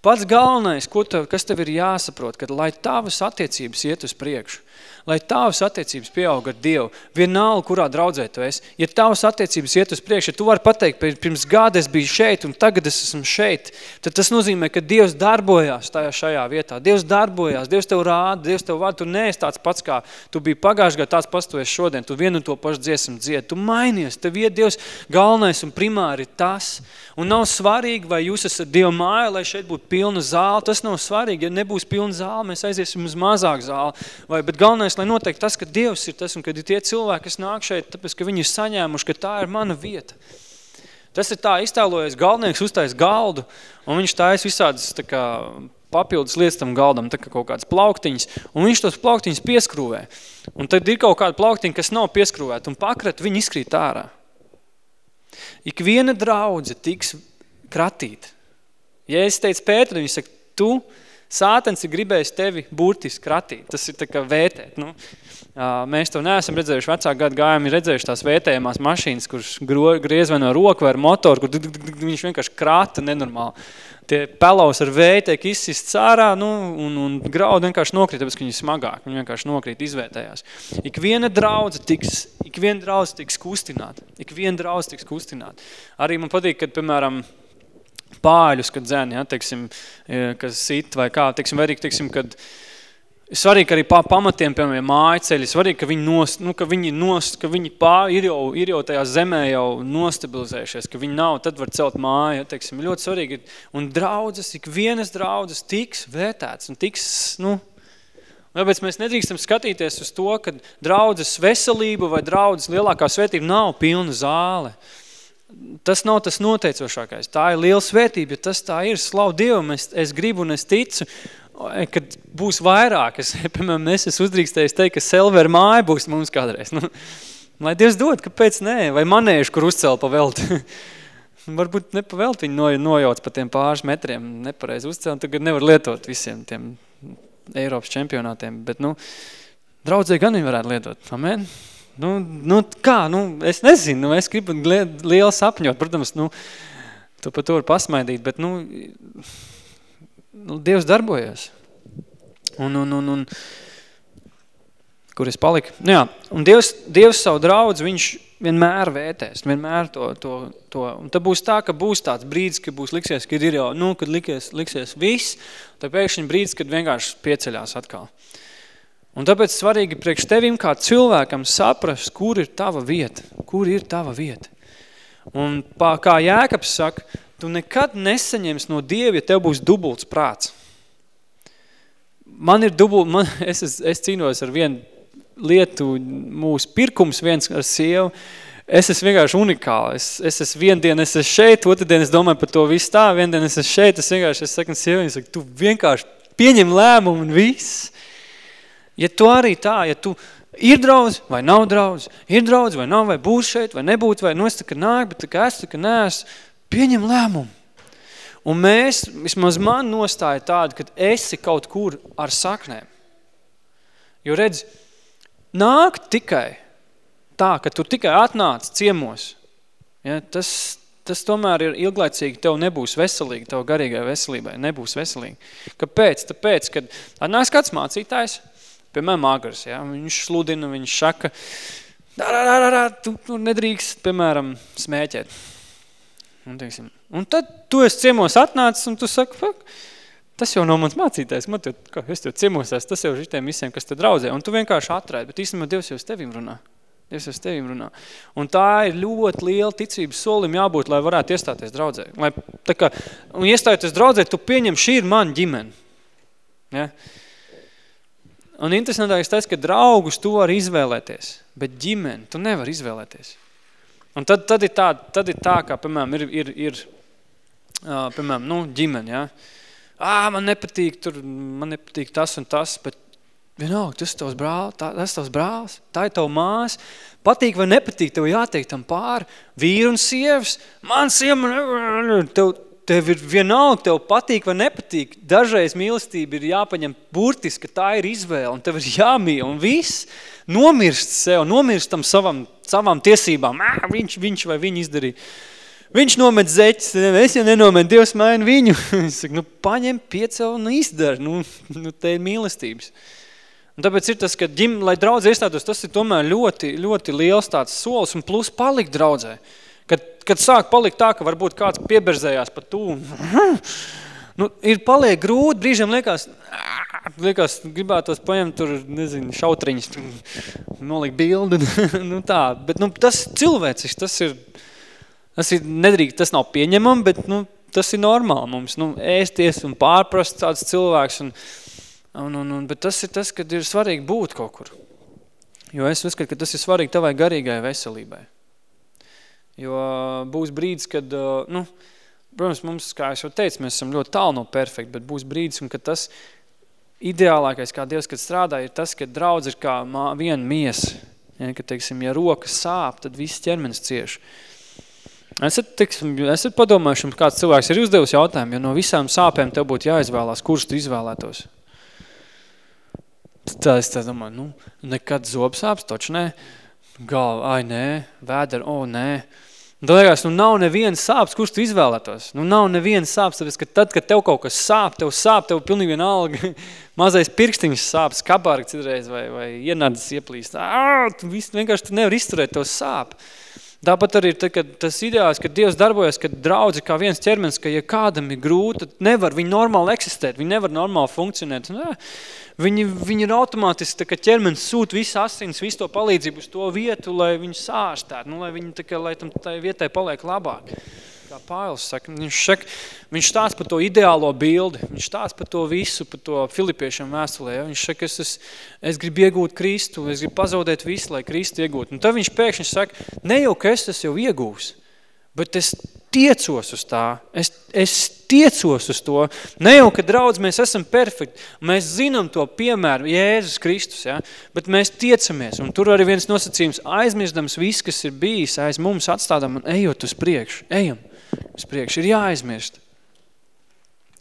Pats galvenais, ko tev, kas tev ir jāsaprot, kad lai tavas attiecības iet uz priekšu, lai tavas attiecības pieaug ar Dievu, vienalga, kurā draudzē tu esi. Ja tavas attiecības iet uz priekšu, ja tu vari pateikt, pirms gada es biju šeit un tagad es esmu šeit, tad tas nozīmē, ka Dievs darbojās tajā šajā vietā. Dievs darbojās, Dievs tev rāda, Dievs tev vada, tu neesi tāds pats, kā tu biji pagājušajā gadā, tāds pats tu esi šodien, tu vienu to pašu dziesmu dzied, tu mainies, tev iet Dievs galvenais un primāri tas. Un nav svarīgi, vai jūs esat Dieva māja, lai šeit būtu pilna zāle, tas nav svarīgi, ja nebūs pilna zāle, mēs aiziesim uz mazāk zāli, vai, bet galvenais, lai notiek tas, ka Dievs ir tas un kad ir tie cilvēki, kas nāk šeit, tāpēc, ka viņi ir saņēmuši, ka tā ir mana vieta. Tas ir tā iztēlojies, galvenieks uztais galdu, un viņš tājas visādas tā kā, papildus lietas tam galdam, tā kā kaut kādas plauktiņas, un viņš tos plauktiņas pieskrūvē. Un tad ir kaut kāda plauktiņa, kas nav pieskrūvēta, un pakrat viņi izkrīt ārā. Ik viena draudze tiks kratīta. Ja es teicu Pēteru, viņš saka, tu Sātens ir gribējis tevi burtiski kratīt. Tas ir tā kā vētēt. Nu, mēs to neesam redzējuši vecā gada gājumi, redzējuši tās vētējumās mašīnas, kuras griez vai no roku vai ar motoru, kur viņš vienkārši krata nenormāli. Tie pelaus ar vēju tiek izsists ārā, nu, un, un graudu vienkārši nokrīt, tāpēc, ka viņi smagāk. Viņi vienkārši nokrīt, izvērtējās. Ik viena draudze tiks, ik viena draudze tiks kustināta. Ik viena draudze tiks kustināta. Arī man patīk, kad, piemēram, pāļus, kad dzēni, ja, teiksim, e, kas sit vai kā, teiksim, vai arī, teiksim, kad svarīgi arī pa pamatiem, piemēram, mājceļi, svarīgi, ka viņi, nost, nu, ka viņi, nost, ka viņi pār, ir, jau, ir jau tajā zemē jau nostabilizējušies, ka viņi nav, tad var celt māju, ja, teiksim, ļoti svarīgi. Un draudzes, ik vienas draudzes tiks vērtēts un tiks, nu, Tāpēc mēs nedrīkstam skatīties uz to, ka draudzes veselība vai draudzes lielākā svētība nav pilna zāle. Tas nav tas noteicošākais. Tā ir liela svētība, ja tas tā ir. Slavu Dievam, es, es gribu un es ticu, kad būs vairāk. Es, (laughs) piemēram, es esmu uzdrīkstējis teikt, ka Selver māja būs mums kādreiz. Nu, lai Dievs dod, kāpēc nē? Vai manējuši, kur uzcēl pa velti? (laughs) Varbūt ne pa velti viņi no, nojauc pa tiem pāris metriem, nepareiz uzcēl, tagad nevar lietot visiem tiem Eiropas čempionātiem. Bet, nu, draudzē gan viņi varētu lietot. Amen. Nu, nu kā, nu, es nezinu, nu, es gribu lielu sapņot, protams, nu, tu par to var pasmaidīt, bet, nu, nu Dievs darbojas. Un, un, un, un, kur es paliku? Nu, jā, un Dievs, Dievs savu draudz, viņš vienmēr vērtēs, vienmēr to, to, to. Un tad būs tā, ka būs tāds brīdis, ka būs liksies, kad ir jau, nu, kad liksies, liksies viss, tad pēkšņi brīdis, kad vienkārši pieceļās atkal. Un tāpēc svarīgi priekš tevim kā cilvēkam saprast, kur ir tava vieta, kur ir tava vieta. Un pā, kā Jēkabs saka, tu nekad nesaņems no Dieva, ja tev būs dubults prāts. Man ir dubult, man, (laughs) es, es, es cīnos ar vienu lietu, mūsu pirkums viens ar sievu, es esmu vienkārši unikāli. Es, es esmu vienu dienu, es esmu šeit, otru dienu es domāju par to visu tā, vienu dienu es esmu šeit, es vienkārši, es saku, sievu, es saku, tu vienkārši pieņem lēmumu un viss. Ja tu arī tā, ja tu ir draudz vai nav draudz, ir draudz vai nav, vai būs šeit, vai nebūt, vai nu es tā kā nāk, bet tā kā es tā kā neesmu, pieņem lēmumu. Un mēs, vismaz man nostāja tāda, ka esi kaut kur ar saknēm. Jo redz, nāk tikai tā, ka tu tikai atnāc ciemos, ja, tas, tas tomēr ir ilglaicīgi, tev nebūs veselīgi, tev garīgai veselībai nebūs veselīgi. Kāpēc? Tāpēc, kad atnāks kāds mācītājs, piemēram, agars, ja, viņš sludina, viņš šaka, darā, darā, darā, tu, tu nedrīkst, piemēram, smēķēt. Un, teiksim, un tad tu esi ciemos atnācis un tu saki, fuck, tas jau nav mans mācītājs, man tev, kā, es tev ciemos esmu, tas jau šitiem visiem, kas te draudzē, un tu vienkārši atrādi, bet īstenībā Dievs jau s tevim runā. Dievs ar tevim runā. Un tā ir ļoti liela ticības solim jābūt, lai varētu iestāties draudzē. Lai, tā kā, un iestājoties draudzē, tu pieņem, šī ir mana ģimene. Ja? Un interesantākais tas, ka draugus tu vari izvēlēties, bet ģimeni tu nevar izvēlēties. Un tad, tad, ir, tā, tad ir tā, kā, piemēram, ir, ir, ir uh, piemēram, nu, ģimene, ja? Ā, man nepatīk tur, man nepatīk tas un tas, bet vienalga, tas tavs brāl, tā, tas tavs brālis, tā ir tava mās, patīk vai nepatīk, tev jāteikt tam pāri, vīru un sievas, man sieva, tev, tev ir vienalga, tev patīk vai nepatīk, dažreiz mīlestība ir jāpaņem burtiski, tā ir izvēle, un tev ir jāmīl, un viss nomirst sev, nomirst tam savam, savām tiesībām, Ā, viņš, viņš vai viņa izdarīja. Viņš nomet zeķis, es jau nenomet, Dievs maina viņu. (laughs) Es saku, nu paņem piecel un izdara, nu, nu te ir mīlestības. Un tāpēc ir tas, ka ģim, lai draudz iestātos, tas ir tomēr ļoti, ļoti liels tāds solis un plus palikt draudzē. Kad, kad sāk palikt tā, ka varbūt kāds pieberzējās pa tū, (laughs) nu, ir paliek grūti, brīžiem liekas, (laughs) liekas, gribētos paņemt tur, nezinu, šautriņas, nolikt bildi, (laughs) nu tā, bet nu, tas cilvēcis, tas ir, Tas ir nedrīkst, tas nav pieņemam, bet nu, tas ir normāli mums. Nu, ēsties un pārprast tāds cilvēks. Un, un, un, un, bet tas ir tas, kad ir svarīgi būt kaut kur. Jo es uzskatu, ka tas ir svarīgi tavai garīgai veselībai. Jo būs brīdis, kad, nu, protams, mums, kā es jau teicu, mēs esam ļoti tālu no perfekta, bet būs brīdis, un kad tas ideālākais, kā Dievs, kad strādā, ir tas, ka draudz ir kā viena miesa. Ja, kad, teiksim, ja rokas sāp, tad viss ķermenis cieši. Esat, tiksim, esat padomājuši, kāds cilvēks ir uzdevis jautājumu, ja no visām sāpēm tev būtu jāizvēlās, kurš tu izvēlētos? Tā es tā domāju, nu, nekad zobsāps, toči nē. Galva, ai nē, vēdera, o nē. Un liekas, nu nav nevienas sāps, kurš tu izvēlētos. Nu nav nevienas sāps, tāpēc, ka tad, kad tev kaut kas sāp, tev sāp, tev pilnīgi vienalga (laughs) mazais pirkstiņš sāp, skabārgi citreiz vai, vai ienādas ieplīst. Ā, tu visu, vienkārši tu nevar izturēt to sāp. Tāpat arī ir ka tas ideāls, ka Dievs darbojas, ka draudzi kā viens ķermenis, ka ja kādam ir grūti, tad nevar viņi normāli eksistēt, viņi nevar normāli funkcionēt. Nē, viņi, viņi ir automātiski, tā, ka ķermenis sūt visu asins, visu to palīdzību uz to vietu, lai viņi sārstētu, nu, lai, viņi, tā, kā, lai tam tai vietai paliek labāk kā Pāvils saka, viņš, saka, viņš stāsta par to ideālo bildi, viņš stāsta par to visu, par to filipiešiem vēstulē. Ja? Viņš saka, es, es, es gribu iegūt Kristu, es gribu pazaudēt visu, lai Kristu iegūtu. Un tad viņš pēkšņi saka, ne jau, ka es tas jau iegūs, bet es tiecos uz tā, es, es tiecos uz to. Ne jau, ka draudz mēs esam perfekti, mēs zinām to piemēru, Jēzus Kristus, ja? bet mēs tiecamies. Un tur arī viens nosacījums, aizmirstams viss, kas ir bijis, aiz mums atstādam un ejot uz priekšu, ejam uz priekšu. Ir jāaizmirst.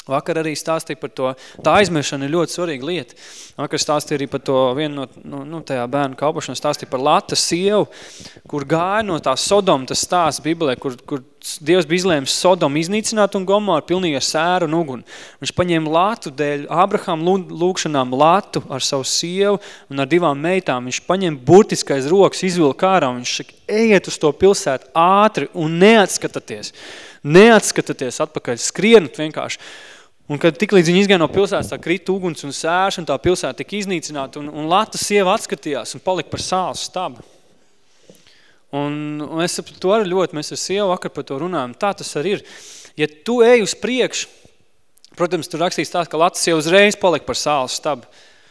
Vakar arī stāstīja par to, tā aizmiršana ir ļoti svarīga lieta. Vakar stāstīja arī par to vienu no, nu, nu tajā bērnu kalpošanas, stāstīja par Lata sievu, kur gāja no tā Sodoma, tas stāsts Bibelē, kur, kur Dievs bija izlēmis Sodomu iznīcināt un Gomoru pilnīgi ar sēru un uguni. Viņš paņēma Latu dēļ Abraham lūkšanām Latu ar savu sievu un ar divām meitām. Viņš paņēma burtiskais rokas, izvilka ārā un viņš saka, ejiet uz to pilsētu ātri un neatskataties. Neatskataties atpakaļ, skrienat vienkārši. Un kad tik līdz viņi izgāja no pilsētas, tā krita uguns un sēš, un tā pilsēta tika iznīcināta, un, un Lata sieva atskatījās un palika par sāls stabu. Un, un es saprotu, to arī ļoti, mēs ar sievu vakar par to runājam, tā tas arī ir. Ja tu ej uz priekšu, protams, tur rakstīs tā, ka Lata sieva uzreiz palika par sāls stabu.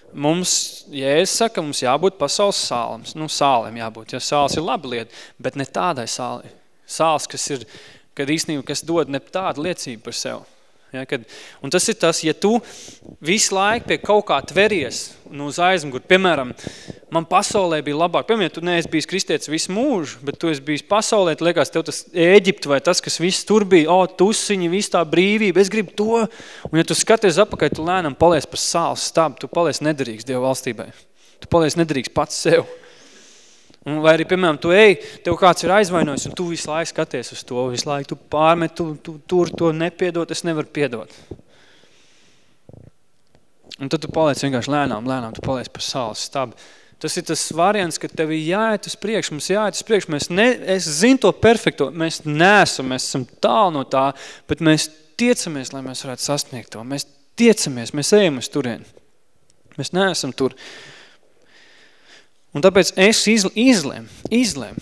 Mums, ja es saku, mums jābūt pasaules sālams, nu sālēm jābūt, jo sāls ir laba lieta, bet ne tādai sālai. Sāls, kas ir, kad īstenībā, kas dod ne tādu liecību par sevi. Ja, kad, un tas ir tas, ja tu visu laiku pie kaut kā tveries nu, uz aizmugur, piemēram, man pasaulē bija labāk, piemēram, tu neesi bijis kristietis visu mūžu, bet tu esi bijis pasaulē, tu liekas, tev tas Ēģipte vai tas, kas viss tur bija, o, tusiņi, viss tā brīvība, es gribu to, un ja tu skaties apakaļ, tu lēnam palies par sāls stabu, tu palies nederīgs Dieva valstībai, tu palies nederīgs pats sev. Un vai arī, piemēram, tu ej, tev kāds ir aizvainojis, un tu visu laiku skaties uz to, visu laiku tu pārmet, tu, tu tur to nepiedot, es nevaru piedot. Un tad tu paliec vienkārši lēnām, lēnām, tu paliec par sāles stabu. Tas ir tas variants, ka tev jāiet uz priekšu, mums jāiet uz priekšu. Mēs ne, es zinu to perfekto, mēs neesam, mēs esam tālu no tā, bet mēs tiecamies, lai mēs varētu sasniegt to. Mēs tiecamies, mēs ejam uz turieni. Mēs neesam tur. Un tāpēc es izl izlēm, izlēm,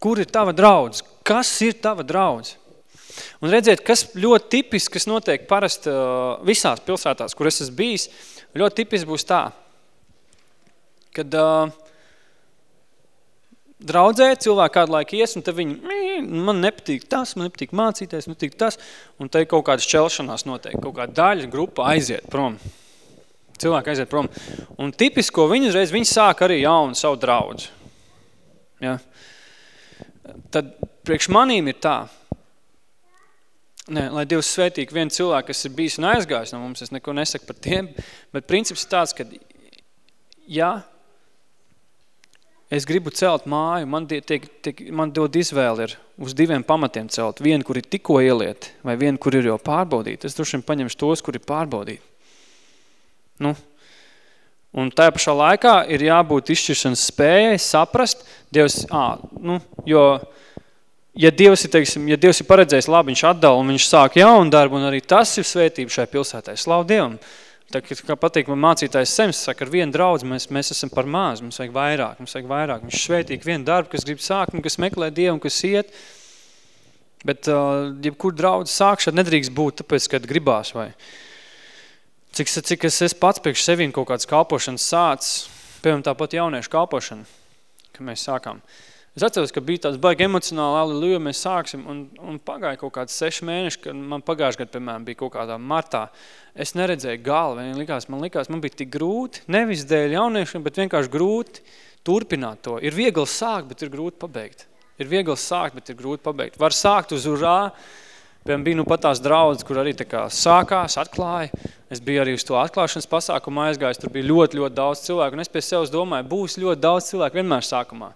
kur ir tava draudz, kas ir tava draudz. Un redziet, kas ļoti tipiski, kas notiek parasti uh, visās pilsētās, kur es esmu bijis, ļoti tipiski būs tā, kad uh, draudzē cilvēki kādu laiku ies, un tad viņi, man nepatīk tas, man nepatīk mācīties, man nepatīk tas, un te kaut kādas šķelšanās notiek, kaut kāda daļa grupa aiziet prom. Cilvēki aiziet prom. Un tipisko viņi uzreiz, viņi sāk arī jaunu savu draudzi. Ja? Tad priekš manīm ir tā, Ne, lai Dievs svētīgi vienu cilvēku, kas ir bijis un aizgājis no mums, es neko nesaku par tiem, bet princips ir tāds, ka ja es gribu celt māju, man, tiek, tiek, man dod izvēli ir uz diviem pamatiem celt. Vienu, kur ir tikko ieliet, vai vienu, kur ir jau pārbaudīt. Es droši vien paņemšu tos, kur ir pārbaudīt. Nu, un tajā pašā laikā ir jābūt izšķiršanas spējai, saprast, Dievs, ā, nu, jo, ja Dievs ir, teiksim, ja Dievs ir paredzējis labi, viņš atdala un viņš sāk jaunu darbu, un arī tas ir svētība šai pilsētai. Slavu Dievam! Tā, kā patīk man mācītājs Sems, saka, ar vienu draudz mēs, mēs esam par maz, mums vajag vairāk, mums vajag vairāk. Viņš svētīgi vienu darbu, kas grib sākt, un kas meklē Dievu, un kas iet. Bet, uh, jebkur draudz sākšana nedrīkst būt, tāpēc, kad gribās vai. Cik, cik es, es pats priekš sevīm kaut kāds kalpošanas sāc, piemēram, tāpat jauniešu kalpošana, ka mēs sākām. Uh, Es atceros, ka bija tāds baigi emocionāli, aleluja, mēs sāksim, un, un pagāja kaut kāds seši mēneši, kad man pagājuši gadu, piemēram, bija kaut kādā martā. Es neredzēju galvu, likās, man likās, man bija tik grūti, nevis dēļ jauniešiem, bet vienkārši grūti turpināt to. Ir viegli sākt, bet ir grūti pabeigt. Ir viegli sākt, bet ir grūti pabeigt. Var sākt uz urā, piemēram, bija nu pat tās draudzes, kur arī tā kā sākās, atklāja. Es biju arī uz to atklāšanas pasākumu aizgājis, tur bija ļoti, ļoti daudz cilvēku, un es pie sevis domāju, būs ļoti daudz cilvēku vienmēr sākumā.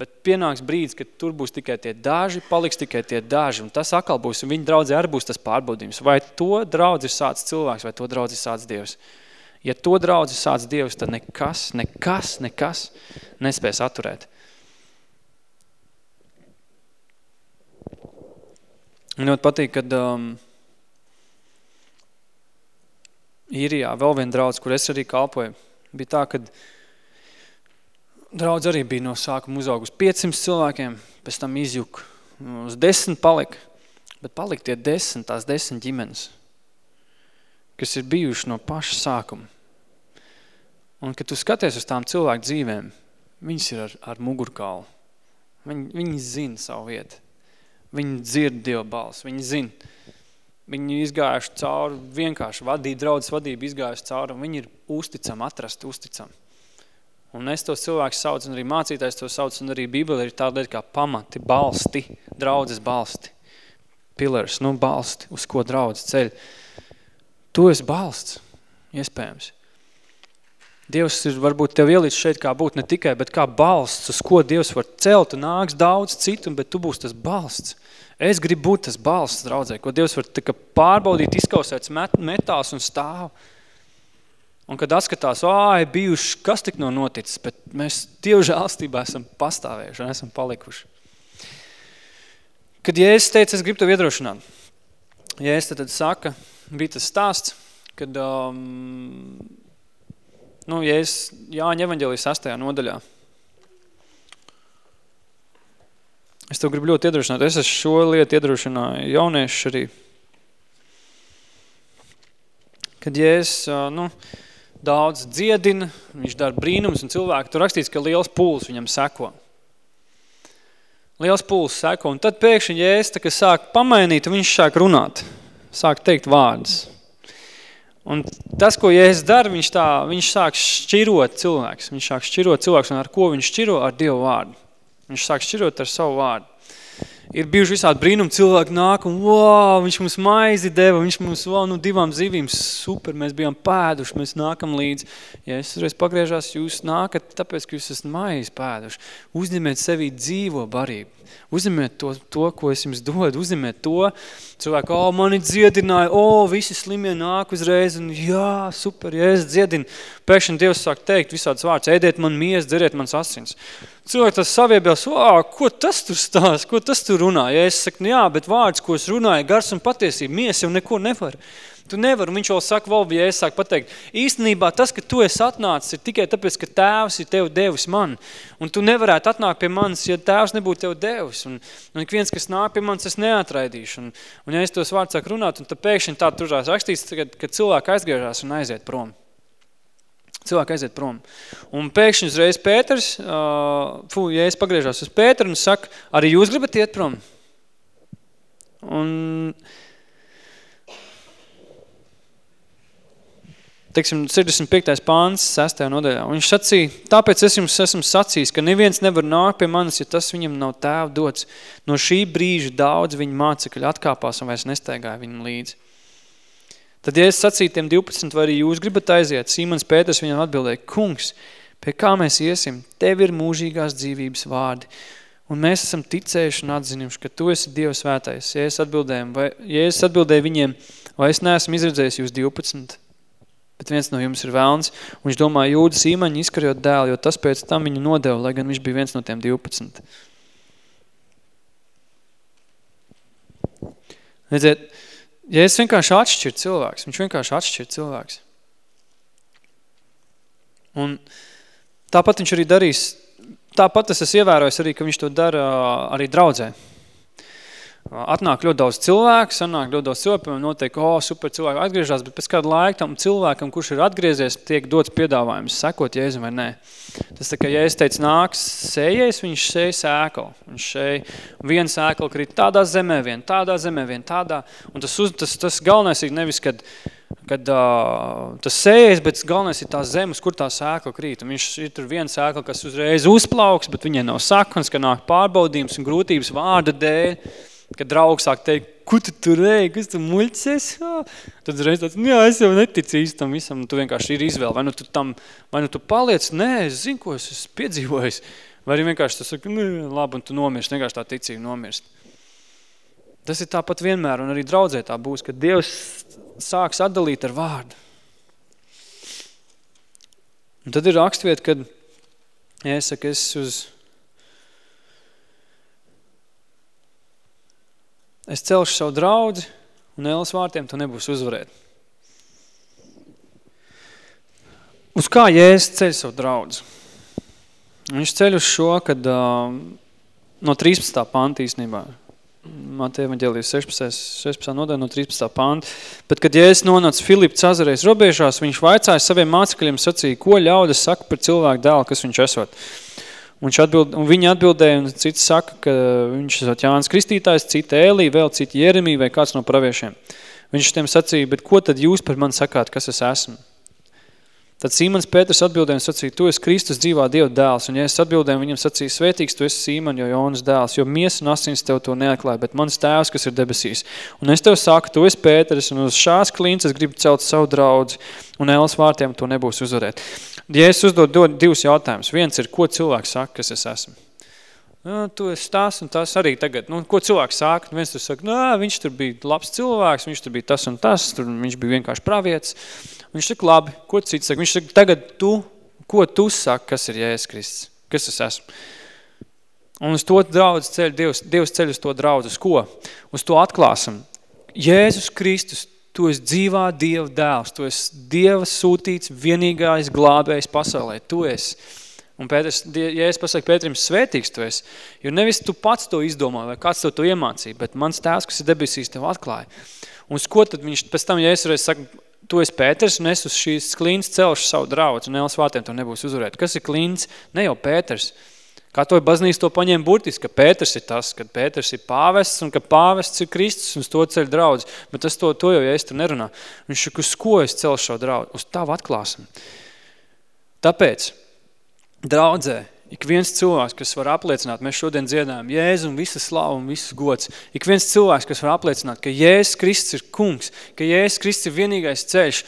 Bet pienāks brīdis, kad tur būs tikai tie daži, paliks tikai tie daži, un tas atkal būs, un viņa draudzē arī būs tas pārbaudījums. Vai to draudz ir sācis cilvēks, vai to draudz ir sācis Dievs? Ja to draudz ir sācis Dievs, tad nekas, nekas, nekas nespēs atturēt. Man ļoti patīk, kad um, īrijā vēl viena draudz, kur es arī kalpoju, bija tā, kad Draudz arī bija no sākuma uzaug uz 500 cilvēkiem, pēc tam izjuk uz 10 palika, bet palika tie 10, tās 10 ģimenes, kas ir bijuši no paša sākuma. Un, kad tu skaties uz tām cilvēku dzīvēm, viņas ir ar, ar mugurkalu. Viņi, viņi zina savu vietu. Viņi dzird Dieva balss, viņi zina. Viņi izgājuši cauri, vienkārši vadīja, draudzes vadība izgājuši cauri, un viņi ir uzticami, atrasti uzticami. Un es tos cilvēkus saucu, un arī mācītājs to sauc, un arī Bībele ir tāda lieta kā pamati, balsti, draudzes balsti, pillars, nu balsti, uz ko draudz ceļ. Tu esi balsts, iespējams. Dievs ir varbūt tev ielīdz šeit kā būt ne tikai, bet kā balsts, uz ko Dievs var celt, un nāks daudz citu, bet tu būsi tas balsts. Es gribu būt tas balsts draudzē, ko Dievs var pārbaudīt, izkausēt metāls un stāv. Un kad atskatās, ā, bijuši, kas tik no noticis, bet mēs Dievu žēlstībā esam pastāvējuši un esam palikuši. Kad Jēzus teica, es gribu tev iedrošināt, Jēzus tad saka, bija tas stāsts, kad, um, nu, Jēzus Jāņa evaņģēlijas 6. nodaļā. Es tev gribu ļoti iedrošināt, es esmu šo lietu iedrošināju jauniešu arī. Kad Jēzus, uh, nu, daudz dziedina, viņš dara brīnums, un cilvēki tur rakstīts, ka liels pūls viņam seko. Liels pūls seko, un tad pēkšņi Jēzus, tā, sāk pamainīt, un viņš sāk runāt, sāk teikt vārdus. Un tas, ko Jēzus dara, viņš, tā, viņš sāk šķirot cilvēks, viņš sāk šķirot cilvēks, un ar ko viņš šķiro? Ar Dievu vārdu. Viņš sāk šķirot ar savu vārdu ir bijuši visādi brīnumi, cilvēki nāk un wow, viņš mums maizi deva, viņš mums wow, nu divām zivīm, super, mēs bijām pēduši, mēs nākam līdz. Ja es reiz pagriežās, jūs nākat, tāpēc, ka jūs esat maizi pēduši. Uzņemiet sevī dzīvo barību. Uzņemiet to, to, ko es jums dodu, uzņemiet to. Cilvēki, o, mani dziedināja, o, visi slimie nāk uzreiz, un jā, super, ja es dziedinu. Pēkšņi Dievs sāk teikt visādas vārds, ēdiet man mies, dzeriet mans asins. Cilvēki tas saviebjās, o, ko tas tur stās, ko tas tur runā? Ja es saku, nu jā, bet vārds, ko es runāju, gars un patiesība, mies jau neko nevar. Tu nevari, viņš vēl saka, vēl, ja es sāku pateikt, īstenībā tas, ka tu esi atnācis, ir tikai tāpēc, ka tēvs ir tev devis man. Un tu nevarētu atnākt pie manis, ja tēvs nebūtu tev devis. Un, un viens, kas nāk pie manis, es neatraidīšu. Un, un ja es tos vārds sāku runāt, un tad pēkšņi tā turās rakstīts, kad, kad cilvēki aizgriežās un aiziet prom. Cilvēki aiziet prom. Un pēkšņi uzreiz Pēters, uh, fu, ja es pagriežos uz Pēteru un saka, arī jūs gribat iet prom? Un teiksim, 65. pāns, 6. nodaļā. Viņš sacīja, tāpēc es jums esmu sacījis, ka neviens nevar nākt pie manis, ja tas viņam nav tēva dots. No šī brīža daudz viņa mācekļi atkāpās un vairs nestaigāja viņam līdzi. Tad, ja es sacīju tiem 12, vai arī jūs gribat aiziet, Sīmans Pēters viņam atbildēja, kungs, pie kā mēs iesim? Tev ir mūžīgās dzīvības vārdi. Un mēs esam ticējuši un atzinuši, ka tu esi Dieva svētais. Ja es atbildēju, vai, ja es atbildēju viņiem, vai es neesmu izredzējis jūs 12, bet viens no jums ir vēlns, viņš domā jūdas īmaņu izkarjot dēlu, jo tas pēc tam viņu nodeva, lai gan viņš bija viens no tiem 12. Redziet, ja es vienkārši atšķiru cilvēks, viņš vienkārši atšķir cilvēks. Un tāpat viņš arī darīs, tāpat es esmu ievērojis arī, ka viņš to dara arī draudzē atnāk ļoti daudz cilvēku, sanāk ļoti daudz cilvēku, piemēram, noteikti, oh, super cilvēku atgriežās, bet pēc kāda laika tam cilvēkam, kurš ir atgriezies, tiek dots piedāvājums, sekot Jēzum vai nē. Tas tā kā, ja es teicu, nāks sējais, viņš sēja sēklu. Viņš sēja, viena sēkla krīt tādā zemē, vien tādā zemē, vien tādā. Un tas, uz, tas, tas galvenais ir nevis, kad, kad uh, tas sējas, bet galvenais ir tās zemes, kur tā sēkla krīt. Un viņš ir tur viena sēkla, kas uzreiz uzplauks, bet viņai nav sakons, ka nāk pārbaudījums un grūtības vārda dēļ kad draugs sāk teikt, ko tu tur ej, kas tu muļķis esi? Tad reiz tāds, jā, es jau neticu īstam visam, tu vienkārši ir izvēle. Vai nu tu tam, vai nu tu paliec, nē, es zinu, ko es esmu piedzīvojis. Vai arī vienkārši tas saka, nē, labi, un tu nomirst, vienkārši tā ticība nomirst. Tas ir tāpat vienmēr, un arī draudzē tā būs, ka Dievs sāks atdalīt ar vārdu. Un tad ir rakstviet, kad, saku, es uz es celšu savu draudzi, un Ēlas vārtiem tu nebūs uzvarēt. Uz kā Jēzus ceļ savu draudzi? Viņš ceļ uz šo, kad uh, no 13. panta īstenībā, Mateja evaņģēlijas 16. 16. nodaļa no 13. panta, bet kad Jēzus nonāca Filipa Cazarejas robežās, viņš vaicāja saviem mācekļiem sacīja, ko ļaudas saka par cilvēku dēlu, kas viņš esot. Un, atbild, un viņi atbildēja, un cits saka, ka viņš ir Jānis Kristītājs, cita Ēlī, vēl cita Jeremija vai kāds no praviešiem. Viņš tiem sacīja, bet ko tad jūs par mani sakāt, kas es esmu? Tad Sīmans Pēters atbildēja un sacīja, tu esi Kristus dzīvā Dieva dēls. Un ja es atbildēju, viņam sacīja, svētīgs, tu esi Sīman, jo Jonas dēls, jo miesa un asins tev to neatklāja, bet mans tēvs, kas ir debesīs. Un es tev saku, tu esi Pēteris, un uz šās klīns es gribu celt savu draudzi, un ēlas vārtiem to nebūs uzvarēt. Ja es uzdod divus jautājumus, viens ir, ko cilvēks saka, kas es esmu? Nu, tu esi tas un tas arī tagad. Nu, ko cilvēks saka? Nu, viens tur saka, nu, viņš tur bija labs cilvēks, viņš tur bija tas un tas, tur viņš bija vienkārši pravietis. Viņš saka, labi, ko cits saka? Viņš saka, tagad tu, ko tu saki, kas ir Jēzus Kristus? Kas es esmu? Un uz to draudz ceļ, Dievs, Dievs ceļ uz to draudz, uz ko? Uz to atklāsam. Jēzus Kristus, tu esi dzīvā Dieva dēls, tu esi Dieva sūtīts vienīgais glābējs pasaulē, tu esi. Un Pēters, ja es pasaku Pēterim, svētīgs tu esi, jo nevis tu pats to izdomā, vai kāds tev to iemācīja, bet mans tēvs, kas ir debesīs, tev atklāja. Un ko tad viņš, pēc tam, ja es reiz saku, tu esi Pēters, un es uz šīs klīns celšu savu draudz, un Elas vārtiem to nebūs uzvarēt. Kas ir klīns? Ne jau Pēters. Kā to baznīca to paņēma burtiski, ka Pēters ir tas, ka Pēters ir pāvests un ka pāvests ir Kristus un uz to ceļ draudz. Bet tas to, to jau, ja es tur nerunā. Viņš saka, uz ko es celšu šo draudz? Uz tavu atklāsmu. Tāpēc Draudzē, ik viens cilvēks, kas var apliecināt, mēs šodien dziedājam Jēzu un visas slavu un visas gods. Ik viens cilvēks, kas var apliecināt, ka Jēzus Kristus ir kungs, ka Jēzus Kristus ir vienīgais ceļš,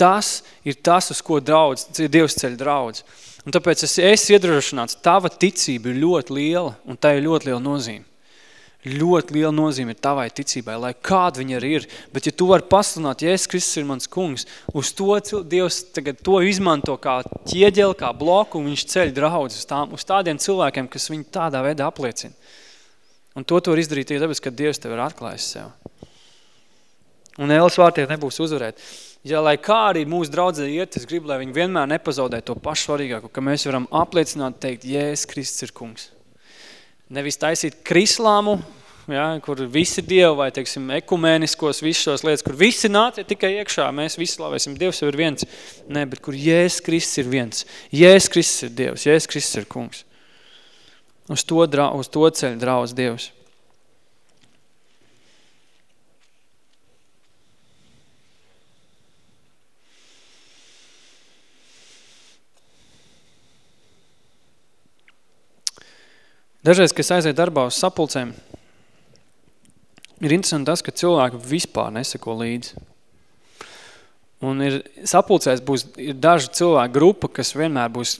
tas ir tas, uz ko draudz, Dievs ceļ draudz. Un tāpēc es esi iedrošināts, tava ticība ir ļoti liela un tā ir ļoti liela nozīme ļoti liela nozīme ir tavai ticībai, lai kāda viņa arī ir. Bet ja tu vari pasludināt, Jēzus Kristus ir mans kungs, uz to Dievs tagad to izmanto kā ķieģeli, kā bloku, un viņš ceļ draudz uz, tām, uz tādiem cilvēkiem, kas viņu tādā veidā apliecina. Un to tu var izdarīt, ja tāpēc, ka Dievs tev ir atklājis sev. Un Ēlas vārtie nebūs uzvarēt. Ja lai kā arī mūsu draudzē iet, es gribu, lai viņi vienmēr nepazaudē to pašu svarīgāko, ka mēs varam apliecināt, teikt, Jēzus Kristus ir kungs. Nevis taisīt krislāmu, ja, kur visi dievi vai, teiksim, ekumēniskos, visus šos lietas, kur visi nāca tikai iekšā, mēs visi slavēsim, Dievs jau ir viens. Nē, bet kur Jēzus Kristus ir viens. Jēzus Kristus ir Dievs, Jēzus Kristus ir kungs. Uz to, uz to ceļu draudz Dievs. Dažreiz, kad aiziet darbā uz sapulcēm, ir interesanti tas, ka cilvēki vispār nesako līdzi. Un ir sapulcēs būs ir daži cilvēku grupa, kas vienmēr būs,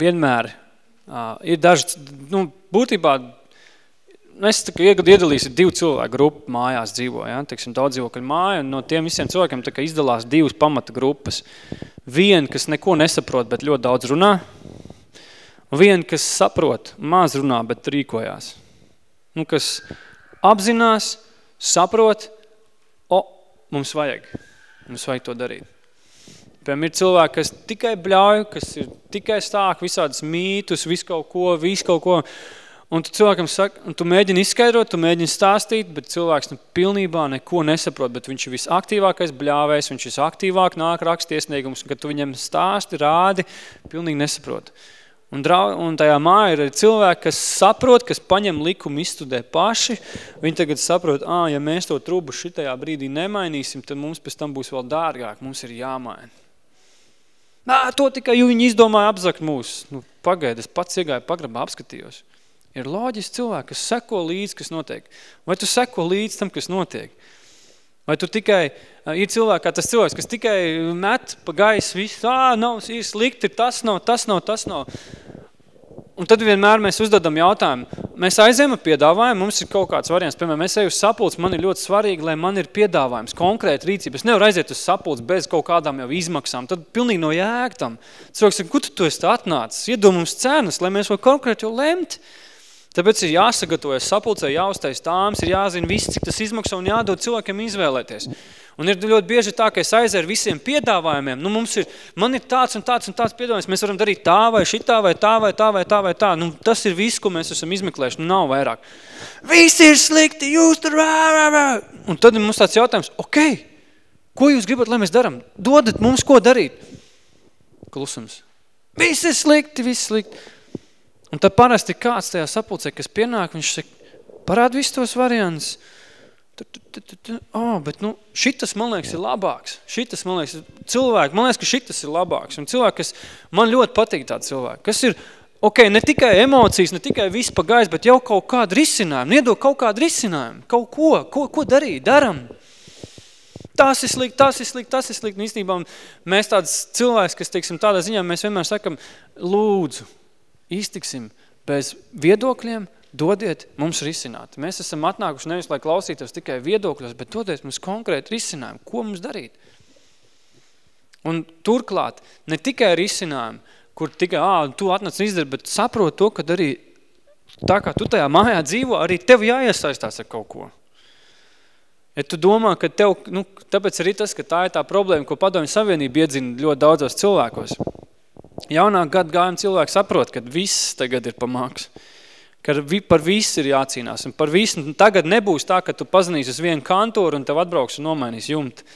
vienmēr uh, ir daži, nu, būtībā, nu, es tā kā iedalīs ir divu cilvēku grupu mājās dzīvo, ja, teiksim, daudz dzīvokļu māja, un no tiem visiem cilvēkiem tā kā izdalās divas pamata grupas. Viena, kas neko nesaprot, bet ļoti daudz runā, Viena, kas saprot, maz runā, bet rīkojās. Nu, kas apzinās, saprot, o, mums vajag, mums vajag to darīt. Piemēram, ir cilvēki, kas tikai bļauj, kas ir tikai stāk visādas mītus, visu kaut ko, visu kaut ko, un tu cilvēkam saka, un tu mēģini izskaidrot, tu mēģini stāstīt, bet cilvēks nu, pilnībā neko nesaprot, bet viņš ir visaktīvākais bļāvējs, viņš visaktīvāk nāk rakstiesniegums, un kad tu viņam stāsti, rādi, pilnīgi nesaprot. Un, drau, un tajā mājā ir cilvēki, kas saprot, kas paņem likumu, izstudē paši. Viņi tagad saprot, ā, ja mēs to trubu šitajā brīdī nemainīsim, tad mums pēc tam būs vēl dārgāk, mums ir jāmaina. Nā, to tikai viņi izdomāja apzakt mūs. Nu, pagaid, es pats iegāju pagrabā, apskatījos. Ir loģiski cilvēki, kas seko līdzi, kas notiek. Vai tu seko līdzi tam, kas notiek? Vai tu tikai, ir cilvēki, kā tas cilvēks, kas tikai met pa gaisu visu, ā, nav, ir slikti, tas nav, tas nav, tas nav. Un tad vienmēr mēs uzdodam jautājumu, mēs aizējam piedāvājumu, mums ir kaut kāds variants, piemēram, mēs eju uz sapulci, man ir ļoti svarīgi, lai man ir piedāvājums, konkrēta rīcība. Es nevaru aiziet uz sapulci bez kaut kādām jau izmaksām, tad pilnīgi no jēgtam. Cilvēks saka, kur tu to esi atnācis? Iedod mums cenas, lai mēs varam konkrēti jau lemt. Tāpēc ir jāsagatavojas sapulcē, jāuztais tāms, ir jāzina viss, cik tas izmaksā un jādod cilvēkiem izvēlēties. Un ir ļoti bieži tā, ka es aizeru visiem piedāvājumiem. Nu, mums ir, man ir tāds un tāds un tāds piedāvājums. Mēs varam darīt tā vai šitā vai tā vai tā vai tā vai tā. Nu, tas ir viss, ko mēs esam izmeklējuši. Nu, nav vairāk. Viss ir slikti, jūs tur... Un tad mums tāds jautājums, ok, ko jūs gribat, lai mēs daram? Dodat mums, ko darīt? Klusums. Viss ir slikti, viss slikti. Un tad parasti kāds tajā sapulcē, kas pienāk, viņš saka, parāda visus tos variantus. Oh, bet nu, šitas, man liekas, ir labāks. Šitas, man liekas, cilvēki, man liekas, ka šitas ir labāks. Un cilvēki, kas, man ļoti patīk tādi cilvēki, kas ir, ok, ne tikai emocijas, ne tikai viss pa gaisu, bet jau kaut kādu risinājumu, iedod kaut kādu risinājumu, kaut ko, ko, ko darīt, daram. Tas ir slikti, tas ir slikti, tas ir slikti. Un īstenībā mēs tāds cilvēks, kas, teiksim, tādā ziņā mēs vienmēr sakam, lūdzu, iztiksim bez viedokļiem, dodiet mums risināt. Mēs esam atnākuši nevis, lai klausītos tikai viedokļos, bet dodiet mums konkrēti risinājumu, ko mums darīt. Un turklāt, ne tikai risinājumu, kur tikai, ā, tu atnāc izdari, bet saprot to, ka arī tā kā tu tajā mājā dzīvo, arī tev jāiesaistās ar kaut ko. Ja tu domā, ka tev, nu, tāpēc arī tas, ka tā ir tā problēma, ko padomju savienība iedzina ļoti daudzos cilvēkos. Jaunāk gadu gājumi cilvēki saprot, ka viss tagad ir pa maksu ka vi, par visu ir jācīnās. Un par visu, un tagad nebūs tā, ka tu pazinīsi uz vienu kantoru un tev atbrauks un nomainīs jumtu.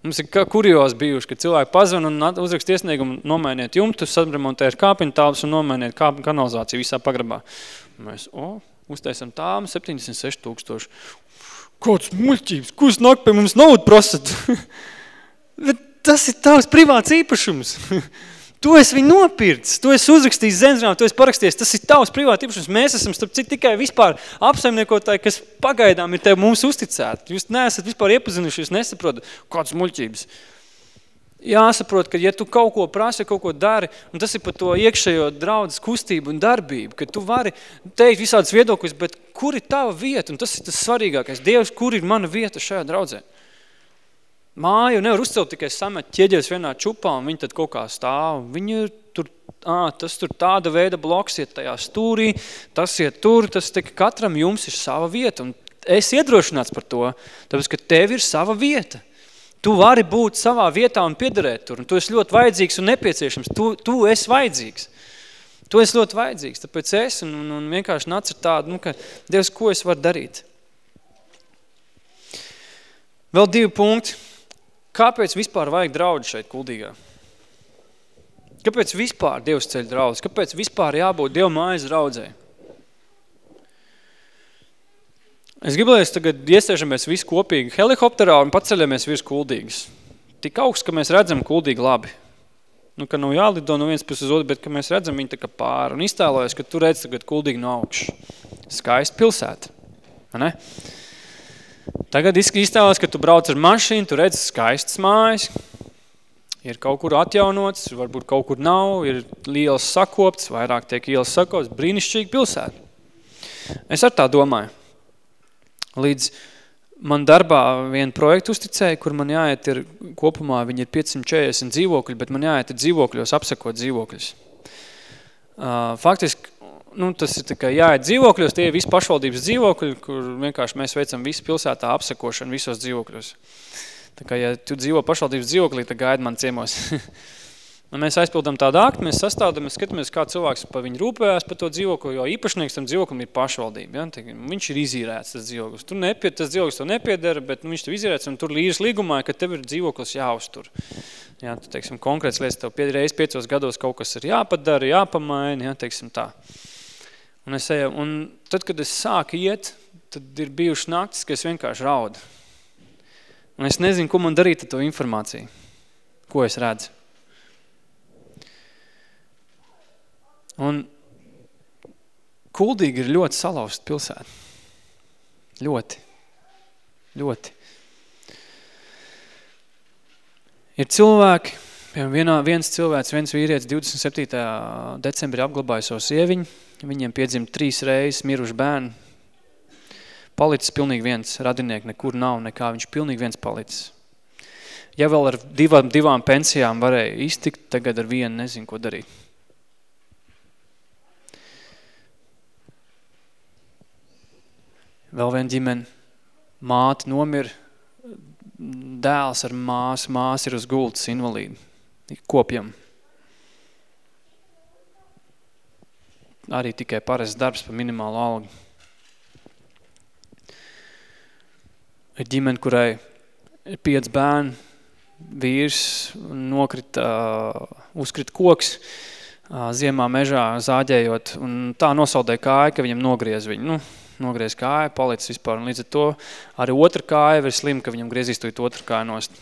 Mums ir kurios bijuši, ka cilvēki pazvan un uzrakst iesniegumu nomainiet jumtu, sadremontēt kāpiņu tālus un nomainiet kāpiņu kanalizāciju visā pagrabā. Mēs, o, uztaisam tām 76 tūkstoši. Kāds muļķības, kurš nāk pie mums naudu prasat? (laughs) Bet tas ir tavs privāts īpašums. (laughs) Tu esi viņu nopircis, tu esi uzrakstījis zemesgrāmatu, tu esi parakstījies, tas ir tavs privāti īpašums. Mēs esam starp citu tikai vispār apsaimniekotāji, kas pagaidām ir tev mums uzticēti. Jūs neesat vispār iepazinuši, jūs nesaprotat, kādas muļķības. Jāsaprot, ka ja tu kaut ko prasi, kaut ko dari, un tas ir par to iekšējo draudzes kustību un darbību, ka tu vari teikt visādas viedokļus, bet kur ir tava vieta, un tas ir tas svarīgākais. Dievs, kur ir mana vieta šajā draudzē? Māju nevar uzcelt tikai samet ķieģeļus vienā čupā un viņi tad kaut kā stāv. Viņi ir tur, ā, tas tur tāda veida bloks iet tajā stūrī, tas iet tur, tas tik katram jums ir sava vieta. Un esi iedrošināts par to, tāpēc, ka tev ir sava vieta. Tu vari būt savā vietā un piederēt tur, un tu esi ļoti vajadzīgs un nepieciešams. Tu, tu esi vajadzīgs. Tu esi ļoti vajadzīgs, tāpēc es un, un, un vienkārši nāc ar tādu, nu, ka Dievs, ko es varu darīt? Vēl divi punkti. Kāpēc vispār vajag draudži šeit kuldīgā? Kāpēc vispār Dievs ceļ draudz? Kāpēc vispār jābūt Dieva mājas draudzē? Es es tagad iestēžamies visi kopīgi helikopterā un paceļamies virs kuldīgas. Tik augsts, ka mēs redzam kuldīgi labi. Nu, ka nav jālido no viens puses uz otru, bet ka mēs redzam viņu tā kā pāri. Un iztēlojas, ka tu redz tagad kuldīgi no augšas. Skaista pilsēta. Ne? Tagad iztēlos, ka tu brauc ar mašīnu, tu redz skaistas mājas, ir kaut kur atjaunots, varbūt kaut kur nav, ir liels sakopts, vairāk tiek ielas sakopts, brīnišķīgi pilsēta. Es ar tā domāju. Līdz man darbā vienu projektu uzticēja, kur man jāiet ir kopumā, viņi ir 540 dzīvokļi, bet man jāiet ir dzīvokļos apsakot dzīvokļus. Faktiski, nu, tas ir tikai jāiet dzīvokļos, tie ir visi pašvaldības dzīvokļi, kur vienkārši mēs veicam visu pilsētā apsakošanu visos dzīvokļos. Tā kā, ja tu dzīvo pašvaldības dzīvoklī, tad gaida man ciemos. Un (laughs) nu, mēs aizpildām tādu aktu, mēs sastādām, mēs skatāmies, kā cilvēks pa viņu rūpējās par to dzīvokli, jo īpašnieks tam dzīvoklim ir pašvaldība. Ja? Tā, viņš ir izīrēts, tas dzīvoklis. Tur nepie, tas dzīvoklis to nepiedara, bet nu, viņš tev izīrēts, un tur līras līgumā, ka tev ir dzīvoklis jāuztur. Ja, tu, teiksim, konkrēts lietas tev reiz piecos gados kaut kas ir jāpadara, jāpamaina, ja, teiksim tā. Un, es eju, un tad, kad es sāku iet, tad ir bijuši naktis, ka es vienkārši raudu. Un es nezinu, ko man darīt ar to informāciju, ko es redzu. Un Kuldīgi ir ļoti salauzta pilsēta. Ļoti. Ļoti. Ir cilvēki, vienā, viens cilvēks, viens vīrietis 27. decembrī apglabāja savu sieviņu, viņiem piedzim trīs reizes miruši bērni, palicis pilnīgi viens, radinieki nekur nav, nekā viņš pilnīgi viens palicis. Ja vēl ar divām, divām pensijām varēja iztikt, tagad ar vienu nezinu, ko darīt. Vēl viena ģimene, māte nomir, dēls ar māsu, māsa ir uz gultas invalīdi, kopjam. Arī tikai parasts darbs par minimālu algu. Ir ģimene, kurai ir piec bērni, vīrs nokrita, uh, uzkrita koks, uh, ziemā mežā zāģējot, un tā nosaldēja kāja, ka viņam nogriez viņu. Nu, nogriez kāju, palicis vispār. Un līdz ar to arī otra kāja ir slim, ka viņam griezīs to otru kāju nost.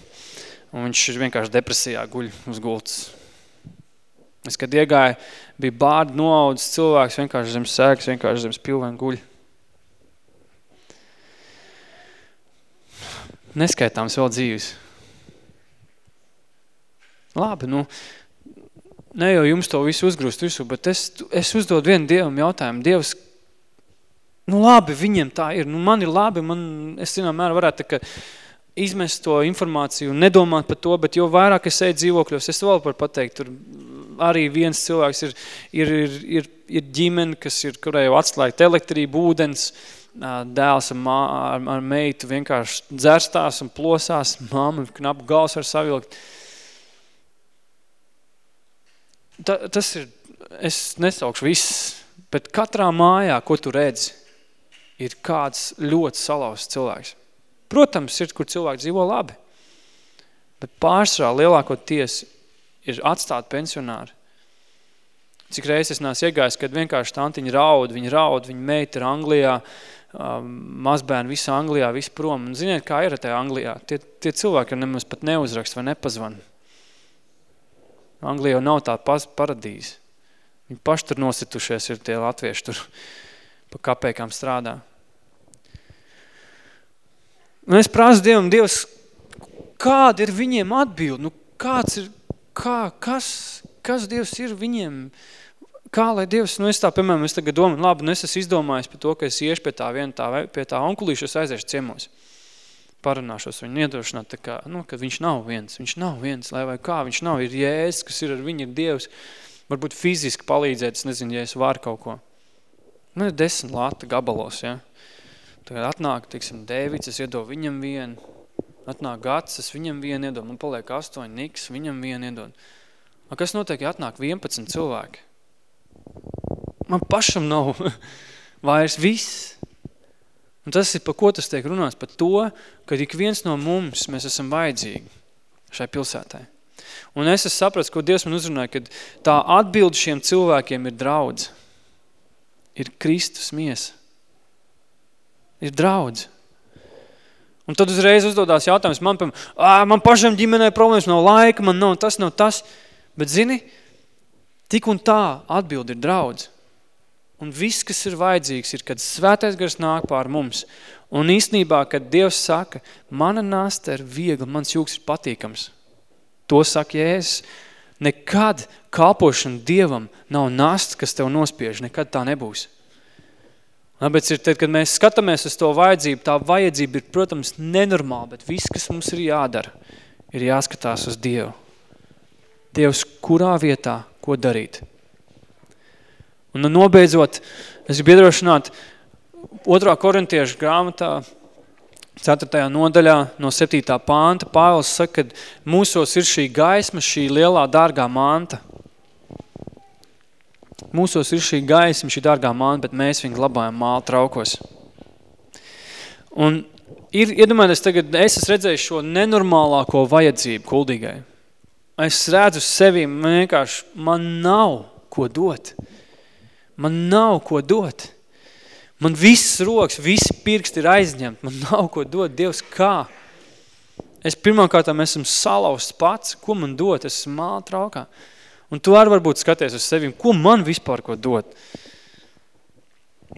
Un viņš vienkārši depresijā guļ uz gultas. Es, kad iegāju, bija bārdi noaudzis cilvēks, vienkārši zem sēkas, vienkārši zem spilvēm guļ. Neskaitāms vēl dzīves. Labi, nu, ne jau jums to visu uzgrūst visu, bet es, es uzdod vienu Dievam jautājumu. Dievs, nu labi, viņiem tā ir, nu man ir labi, man, es zinām mērā varētu tā, izmest to informāciju un nedomāt par to, bet jo vairāk es eju dzīvokļos, es vēl par pateikt, tur arī viens cilvēks ir, ir, ir, ir, ir ģimene, kas ir, kurai jau atslēgt elektrību, ūdens, dēls ar, mā, ar, ar meitu vienkārši dzerstās un plosās, māma knapu gals var savilkt. Ta, tas ir, es nesaukšu viss, bet katrā mājā, ko tu redzi, ir kāds ļoti salauzts cilvēks. Protams, ir, kur cilvēki dzīvo labi, bet pārsvarā lielākoties ir atstāt pensionāri. Cik reizes es nāc iegājis, kad vienkārši tantiņa raud, viņa raud, viņa meita ir Anglijā, um, mazbērni visa Anglijā, visi prom. Un ziniet, kā ir tajā Anglijā? Tie, tie cilvēki nemaz pat neuzrakst vai nepazvan. Anglijā jau nav tā paradīze. Viņi paši tur nositušies ir tie latvieši tur (laughs) pa kapēkām strādā. Un es prasu Dievam, Dievs, kāda ir viņiem atbildi? Nu, kāds ir, kā, kas, kas Dievs ir viņiem? Kā lai Dievs, nu es tā, piemēram, es tagad domāju, labi, nu es esmu izdomājis par to, ka es iešu pie tā viena, tā, pie tā onkulīša, es aiziešu ciemos. Parunāšos viņu iedrošināt, tā kā, nu, ka viņš nav viens, viņš nav viens, lai vai kā, viņš nav, ir Jēzus, kas ir ar viņu, ir Dievs. Varbūt fiziski palīdzēt, es nezinu, ja es varu kaut ko. Nu, ir desmit lata gabalos, ja Tagad atnāk, teiksim, Dēvids, es iedodu viņam vienu, atnāk gads, es viņam vienu iedodu, man paliek astoņi, Niks, viņam vienu iedodu. A, kas notiek, ja atnāk 11 cilvēki? Man pašam nav (laughs) vairs viss. Un tas ir, pa ko tas tiek runāts? Par to, ka ik viens no mums, mēs esam vajadzīgi šai pilsētai. Un es esmu sapratis, ko Dievs man uzrunāja, ka tā atbildi šiem cilvēkiem ir draudz. Ir Kristus miesa. Ir draudz. Un tad uzreiz uzdodās jautājums man, pam, man pašam ģimenē problēmas nav laika, man nav tas, nav tas. Bet zini, tik un tā atbildi ir draudz. Un viss, kas ir vajadzīgs, ir, kad svētais gars nāk pār mums. Un īstenībā, kad Dievs saka, mana nasta ir viegla, mans jūks ir patīkams. To saka Jēzus. Nekad kalpošana Dievam nav nasta, kas tev nospiež. Nekad tā nebūs. Tāpēc ir tad, kad mēs skatāmies uz to vajadzību, tā vajadzība ir, protams, nenormāla, bet viss, kas mums ir jādara, ir jāskatās uz Dievu. Dievs, kurā vietā, ko darīt. Un nu, nobeidzot, es gribu iedrošināt otrā korintiešu grāmatā, 4. nodaļā no 7. pānta, Pāvils saka, ka mūsos ir šī gaisma, šī lielā dārgā manta. Mūsos ir šī gaisma, šī dārgā manta, bet mēs viņu glabājam māla traukos. Un ir, iedomājies tagad, es esmu redzējis šo nenormālāko vajadzību kuldīgai. Es redzu sevi, man vienkārši, man nav ko dot. Man nav ko dot. Man viss rokas, visi pirksti ir aizņemti. Man nav ko dot. Dievs, kā? Es pirmkārtām esmu salausts pats. Ko man dot? Es esmu māla traukā. Un tu arī varbūt skaties uz sevi, ko man vispār ko dot.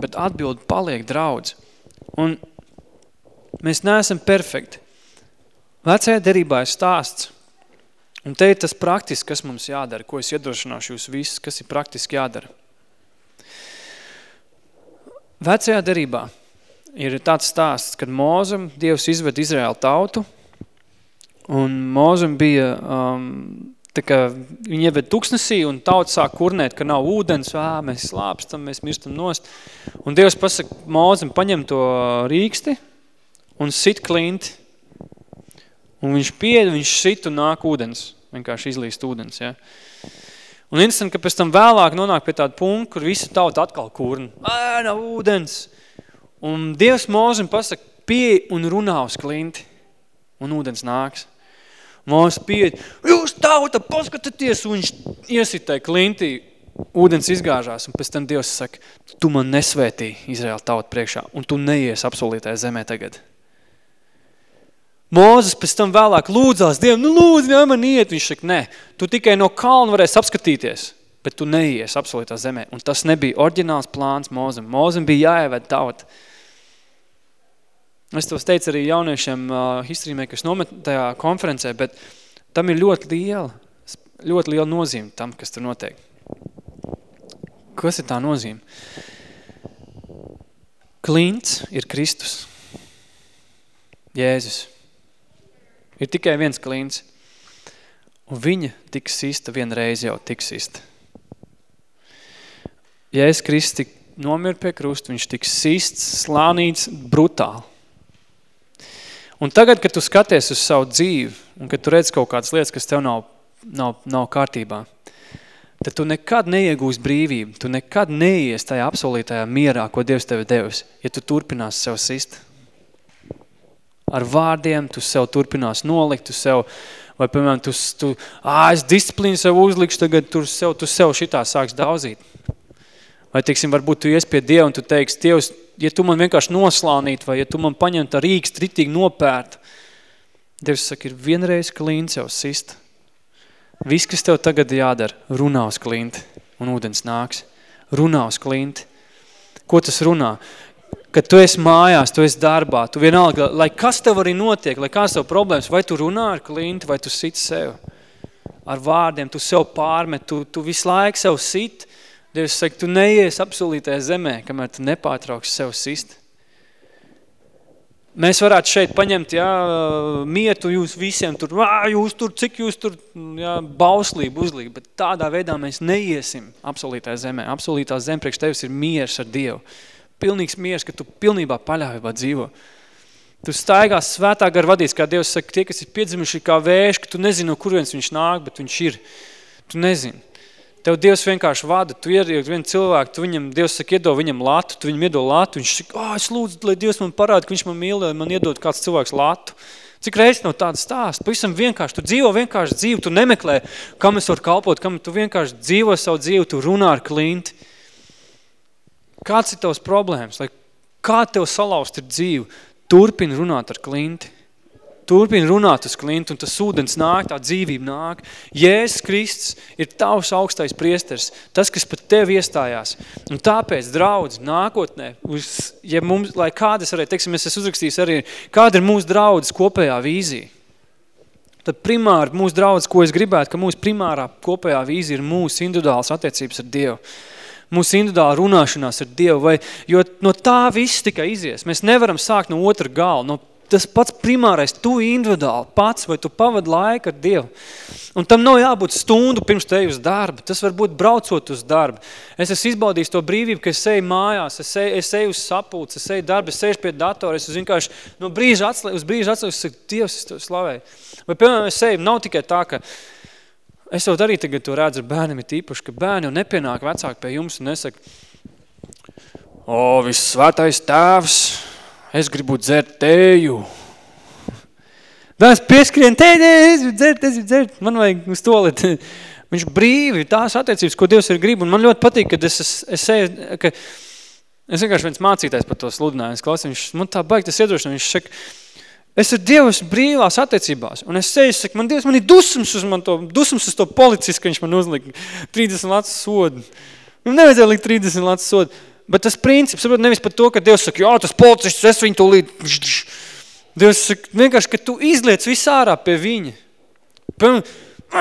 Bet atbildi paliek draudz. Un mēs neesam perfekti. Vecajā derībā ir stāsts. Un te ir tas praktiski, kas mums jādara, ko es iedrošināšu jūs visus, kas ir praktiski jādara. Vecajā derībā ir tāds stāsts, kad Mūzum Dievs izved Izraēlu tautu, un Mūzum bija, um, tā kā viņi ieved tuksnesī, un tauta sāk kurnēt, ka nav ūdens, ā, mēs slāpstam, mēs mirstam nost. Un Dievs pasaka Mūzum, paņem to rīksti un sit klinti, un viņš pied, viņš sit un nāk ūdens, vienkārši izlīst ūdens, ja. Un interesanti, ka pēc tam vēlāk nonāk pie tāda punkta, kur visa tauta atkal kurna. Ā, nav ūdens. Un Dievs mūzim pasaka, pie un runā uz klinti. Un ūdens nāks. Mūs pieeja, jūs tauta, paskatieties, un viņš iesitē klintī, ūdens izgāžās, un pēc tam Dievs saka, tu man nesvētīji Izraēla tauta priekšā, un tu neies apsolītajā zemē tagad. Mūzes pēc tam vēlāk lūdzās Dievam, nu lūdzu, jā, man iet. Viņš saka, nē, tu tikai no kalna varēsi apskatīties, bet tu neies apsolītā zemē. Un tas nebija oriģināls plāns Mūzem. Mūzem bija jāieved tauta. Es tos teicu arī jauniešiem uh, history makers nomet tajā konferencē, bet tam ir ļoti liela, ļoti liela nozīme tam, kas tur notiek. Kas ir tā nozīme? Klints ir Kristus. Jēzus. Ir tikai viens klīns. Un viņa tiks sista vienreiz jau tiks sista. Es Kristi nomir pie krusta, viņš tiks sists, slānīts, brutāli. Un tagad, kad tu skaties uz savu dzīvi, un kad tu redz kaut kādas lietas, kas tev nav, nav, nav kārtībā, tad tu nekad neiegūsi brīvību, tu nekad neies tajā absolūtajā mierā, ko Dievs tevi devis, ja tu turpinās sev sist ar vārdiem, tu sev turpinās nolikt, tu sev, vai, piemēram, tu, tu ā, es disciplīnu sev uzlikšu, tagad tu sev, tu sev šitā sāks daudzīt. Vai, teiksim, varbūt tu ies pie Dieva un tu teiksi, Dievs, ja tu man vienkārši noslānīt, vai ja tu man paņem tā rīks tritīgi nopērt, Dievs saka, ir vienreiz klīns jau sist. Viss, kas tev tagad jādara, runā uz klinti, un ūdens nāks. Runā uz klinti. Ko tas runā? kad tu esi mājās, tu esi darbā, tu vienalga, lai kas tev arī notiek, lai kāds tev problēmas, vai tu runā ar klinti, vai tu sit sev ar vārdiem, tu sev pārmet, tu, tu visu laiku sev sit, Dievs saka, tu neies apsolītajā zemē, kamēr tu nepārtrauks sev sist. Mēs varētu šeit paņemt, jā, mietu jūs visiem tur, ā, jūs tur, cik jūs tur, jā, bauslību uzlīgu, bet tādā veidā mēs neiesim apsolītajā zemē. Apsolītā zem priekš tevis ir miers ar Dievu pilnīgs miers, ka tu pilnībā paļāvībā dzīvo. Tu staigās svētā gar vadīts, kā Dievs saka, tie, kas ir piedzimuši kā vējš, ka tu nezini, no kurienes viņš nāk, bet viņš ir. Tu nezini. Tev Dievs vienkārši vada, tu ieriek vienu cilvēku, tu viņam, Dievs saka, iedod viņam latu, tu viņam iedod latu, viņš saka, oh, es lūdzu, lai Dievs man parāda, ka viņš man mīl, lai man iedod kāds cilvēks latu. Cik reizes no tāda stāsta? Pavisam vienkārši, tu dzīvo vienkārši dzīvi, tu nemeklē, kam es varu kalpot, kam tu vienkārši dzīvo savu dzīvi, tu runā ar klinti. Kāds ir tavs problēmas? Lai kā tev salauzt ir dzīve? Turpini runāt ar klinti. Turpini runāt uz klintu, un tas ūdens nāk, tā dzīvība nāk. Jēzus Kristus ir tavs augstais priesters, tas, kas pat tev iestājās. Un tāpēc, draudz, nākotnē, uz, ja mums, lai kādas arī, teiksim, es esmu uzrakstījis arī, kāda ir mūsu draudzes kopējā vīzija. Tad primāri mūsu draudz, ko es gribētu, ka mūsu primārā kopējā vīzija ir mūsu individuāls attiecības ar Dievu mūsu individuāla runāšanās ar Dievu, vai, jo no tā viss tikai izies. Mēs nevaram sākt no otra gala, no tas pats primārais, tu individuāli pats, vai tu pavadi laiku ar Dievu. Un tam nav jābūt stundu pirms te uz darbu, tas var būt braucot uz darbu. Es esmu izbaudījis to brīvību, ka es eju mājās, es eju, es eju uz sapulci, es eju darbu, es eju pie datora, es vienkārši no brīža atslē, uz brīža atslē, es saku, Dievs, es to slavēju. Vai, piemēram, es eju, nav tikai tā, ka es jau arī tagad to redzu ar bērniem, ir tīpaši, ka bērni jau nepienāk vecāki pie jums un nesaka, o, viss svētais tēvs, es gribu dzert tēju. Bērns pieskrien, tēj, es gribu dzert, es gribu dzert, man vajag uz toalet. (laughs) Viņš brīvi, tās attiecības, ko Dievs ir grib, un man ļoti patīk, kad es, es, es eju, ka es vienkārši viens mācītājs par to sludināju, es klausu, viņš, man tā baigi tas iedrošina, viņš saka, es ar Dievu esmu brīvās attiecībās, un es seju, saku, man Dievs, man ir dusums uz man to, dusums uz to policis, ka viņš man uzlika 30 lats sodu. Man nevajadzēja likt 30 lats sodu. Bet tas princips, saprot, nevis par to, ka Dievs saka, jā, tas policists, es viņu tūlīt. Dievs saka, vienkārši, ka tu izliec visu ārā pie viņa. Piemēram,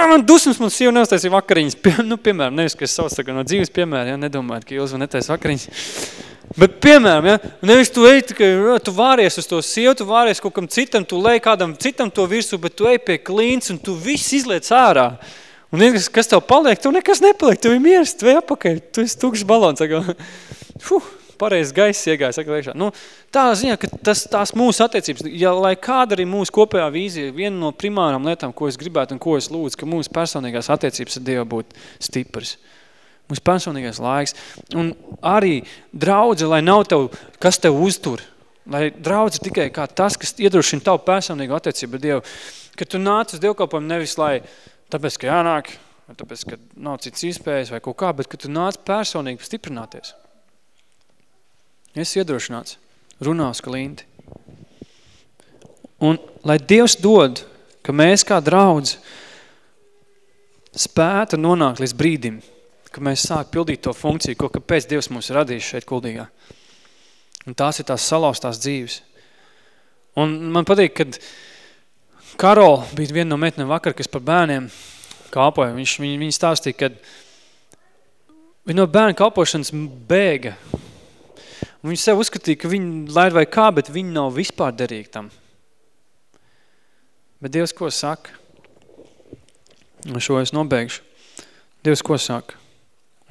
man dusmas, man sieva neuztaisīja vakariņas. Pie, nu, piemēram, nevis, ka es savus saka, no dzīves piemēram, ja, nedomājat, ka jūs netaisa vakariņas. Bet, piemēram, ja, nevis tu ej, ka tu vāries uz to sievu, tu vāries kaut kam citam, tu lej kādam citam to virsū, bet tu ej pie klīns un tu viss izliec ārā. Un kas tev paliek, tev nekas nepaliek, tev ir miers, tu ej apakaļ, tu esi tukšs balons. Fuh, pareizi gaiss iegāja, saka liekšā. Nu, tā ziņā, ka tas, tās mūsu attiecības, ja lai kāda arī mūsu kopējā vīzija, viena no primārām lietām, ko es gribētu un ko es lūdzu, ka mūsu personīgās attiecības ar Dievu būtu stipras. Mūsu personīgais laiks. Un arī draudze, lai nav tev, kas tev uztur. Lai draudze tikai kā tas, kas iedrošina tavu personīgu attiecību ar Dievu. Ka tu nāc uz dievkalpojumu nevis, lai tāpēc, ka jānāk, vai tāpēc, ka nav cits iespējas vai kaut kā, bet ka tu nāc personīgi stiprināties. Es iedrošināts, runā uz klinti. Un lai Dievs dod, ka mēs kā draudz spētu nonākt līdz brīdim, ka mēs sāk pildīt to funkciju, ko kāpēc Dievs mums radījis šeit kuldīgā. Un tās ir tās salauztās dzīves. Un man patīk, kad Karola bija viena no metnēm vakar, kas par bērniem kalpoja. Viņš, viņi, viņi stāstīja, kad viņi no bērnu kalpošanas bēga Un viņi sev uzskatīja, ka viņi lai vai kā, bet viņi nav vispār derīgi tam. Bet Dievs ko saka? Šo es nobeigšu. Dievs ko saka?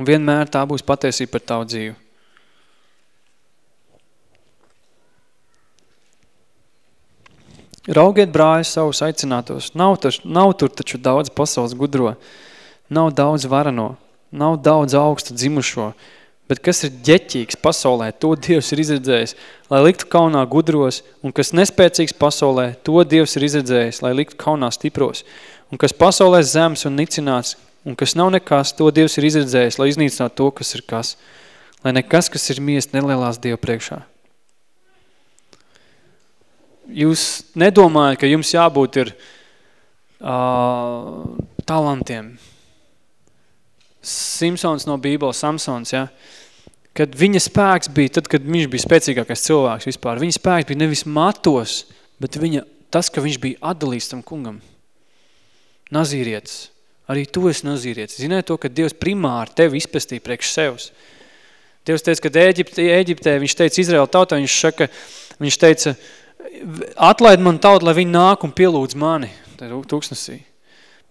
Un vienmēr tā būs patiesība par tavu dzīvi. Raugiet brāļi savus aicinātos. Nav, taču, nav tur taču daudz pasaules gudro. Nav daudz varano. Nav daudz augstu dzimušo. Bet kas ir ģeķīgs pasaulē, to Dievs ir izredzējis, lai liktu kaunā gudros, un kas nespēcīgs pasaulē, to Dievs ir izredzējis, lai liktu kaunā stipros. Un kas pasaulē zems un nicināts, un kas nav nekas, to Dievs ir izredzējis, lai iznīcinātu to, kas ir kas. Lai nekas, kas ir miest, nelielās Dievu priekšā. Jūs nedomājat, ka jums jābūt ir uh, talantiem. Simpsons no Bībeles, Samsons, ja? kad viņa spēks bija, tad, kad viņš bija spēcīgākais cilvēks vispār, viņa spēks bija nevis matos, bet viņa, tas, ka viņš bija atdalīts tam kungam. Nazīrietis. Arī tu esi nazīrietis. Zināji to, ka Dievs primāri tevi izpestīja priekš sevs. Dievs teica, kad Ēģiptē, Ēģiptē viņš teica Izraela tautā, viņš saka, viņš teica, atlaid man tautu, lai viņi nāk un pielūdz mani. Tūkstnesī.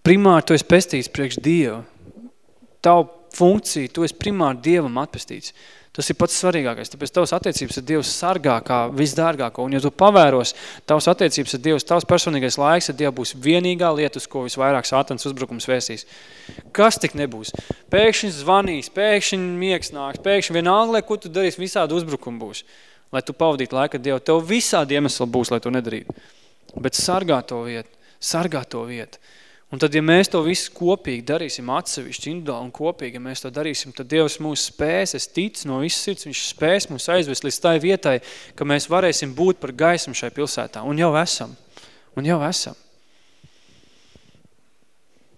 Primāri tu esi pestīts priekš Dievu. Tavu funkcija, tu esi primāri Dievam atpestīts. Tas ir pats svarīgākais, tāpēc tavas attiecības ar Dievu sargā kā visdārgāko. Un ja tu pavēros tavas attiecības ar Dievu, tavs personīgais laiks ar Dievu būs vienīgā lieta, uz ko visvairāk sātans uzbrukums vēsīs. Kas tik nebūs? Pēkšņi zvanīs, pēkšņi miegs nāks, pēkšņi vienalga, ko tu darīsi, visādi uzbrukumi būs. Lai tu pavadītu laiku ar Dievu, tev visādi iemesli būs, lai tu nedarītu. Bet sargā to vietu, sargā to vietu. Un tad, ja mēs to visu kopīgi darīsim atsevišķi, individuāli un kopīgi, ja mēs to darīsim, tad Dievs mūs spēs, es ticu no visas sirds, viņš spēs mūs aizvest līdz tai vietai, ka mēs varēsim būt par gaismu šai pilsētā. Un jau esam. Un jau esam.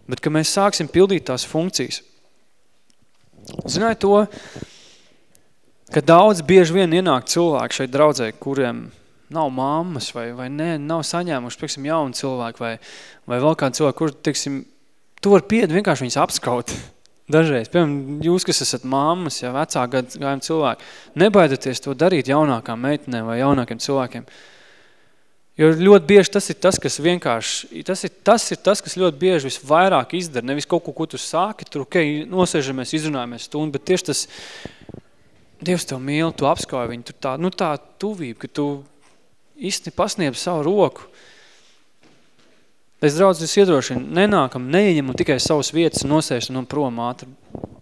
Bet, ka mēs sāksim pildīt tās funkcijas. Zināju to, ka daudz bieži vien ienāk cilvēki šeit draudzē, kuriem nav mammas vai, vai ne, nav saņēmuši, pieksim, jaunu cilvēku vai, vai vēl kādu cilvēku, kur, teiksim, tu var pied vienkārši viņus apskaut. (laughs) Dažreiz, piemēram, jūs, kas esat mammas, ja vecā gājuma cilvēki, nebaidaties to darīt jaunākām meitenēm vai jaunākiem cilvēkiem. Jo ļoti bieži tas ir tas, kas vienkārši, tas ir tas, ir tas kas ļoti bieži visvairāk izdara. Nevis kaut ko, ko tu sāki, tur, ok, nosēžamies, izrunājamies stundu, bet tieši tas, Dievs tev mīl, tu apskauj viņu, tur tā, nu tā tuvība, ka tu īsti pasniedz savu roku. Es draudz, es iedrošinu, nenākam, neieņemam tikai savas vietas un nosēšam un prom ātri.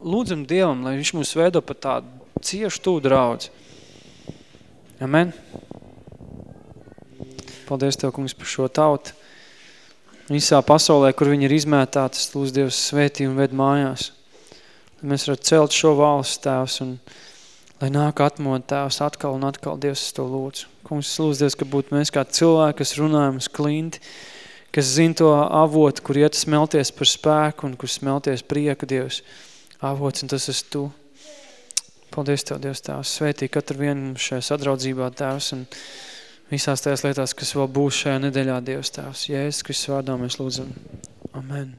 Lūdzam Dievam, lai viņš mūs veido par tādu ciešu tū draudz. Amen. Paldies Tev, kungs, par šo tautu. Visā pasaulē, kur viņi ir izmētātas, lūdz Dievs svētī un ved mājās. Mēs varam celt šo valsts tēvs un lai nāk atmod tēvs atkal un atkal Dievs es to lūdzu. Kungs, lūdzu, Dievs, ka būtu mēs kā cilvēki, kas runājam uz klinti, kas zina to avotu, kur iet smelties par spēku un kur smelties prieka, Dievs, avots, un tas esi Tu. Paldies Tev, Dievs, Tēvs. Svētī katru vienu šajā sadraudzībā, Tēvs, un visās tajās lietās, kas vēl būs šajā nedēļā, Dievs, Tēvs. Jēzus Kristus vārdā mēs lūdzam. Amen.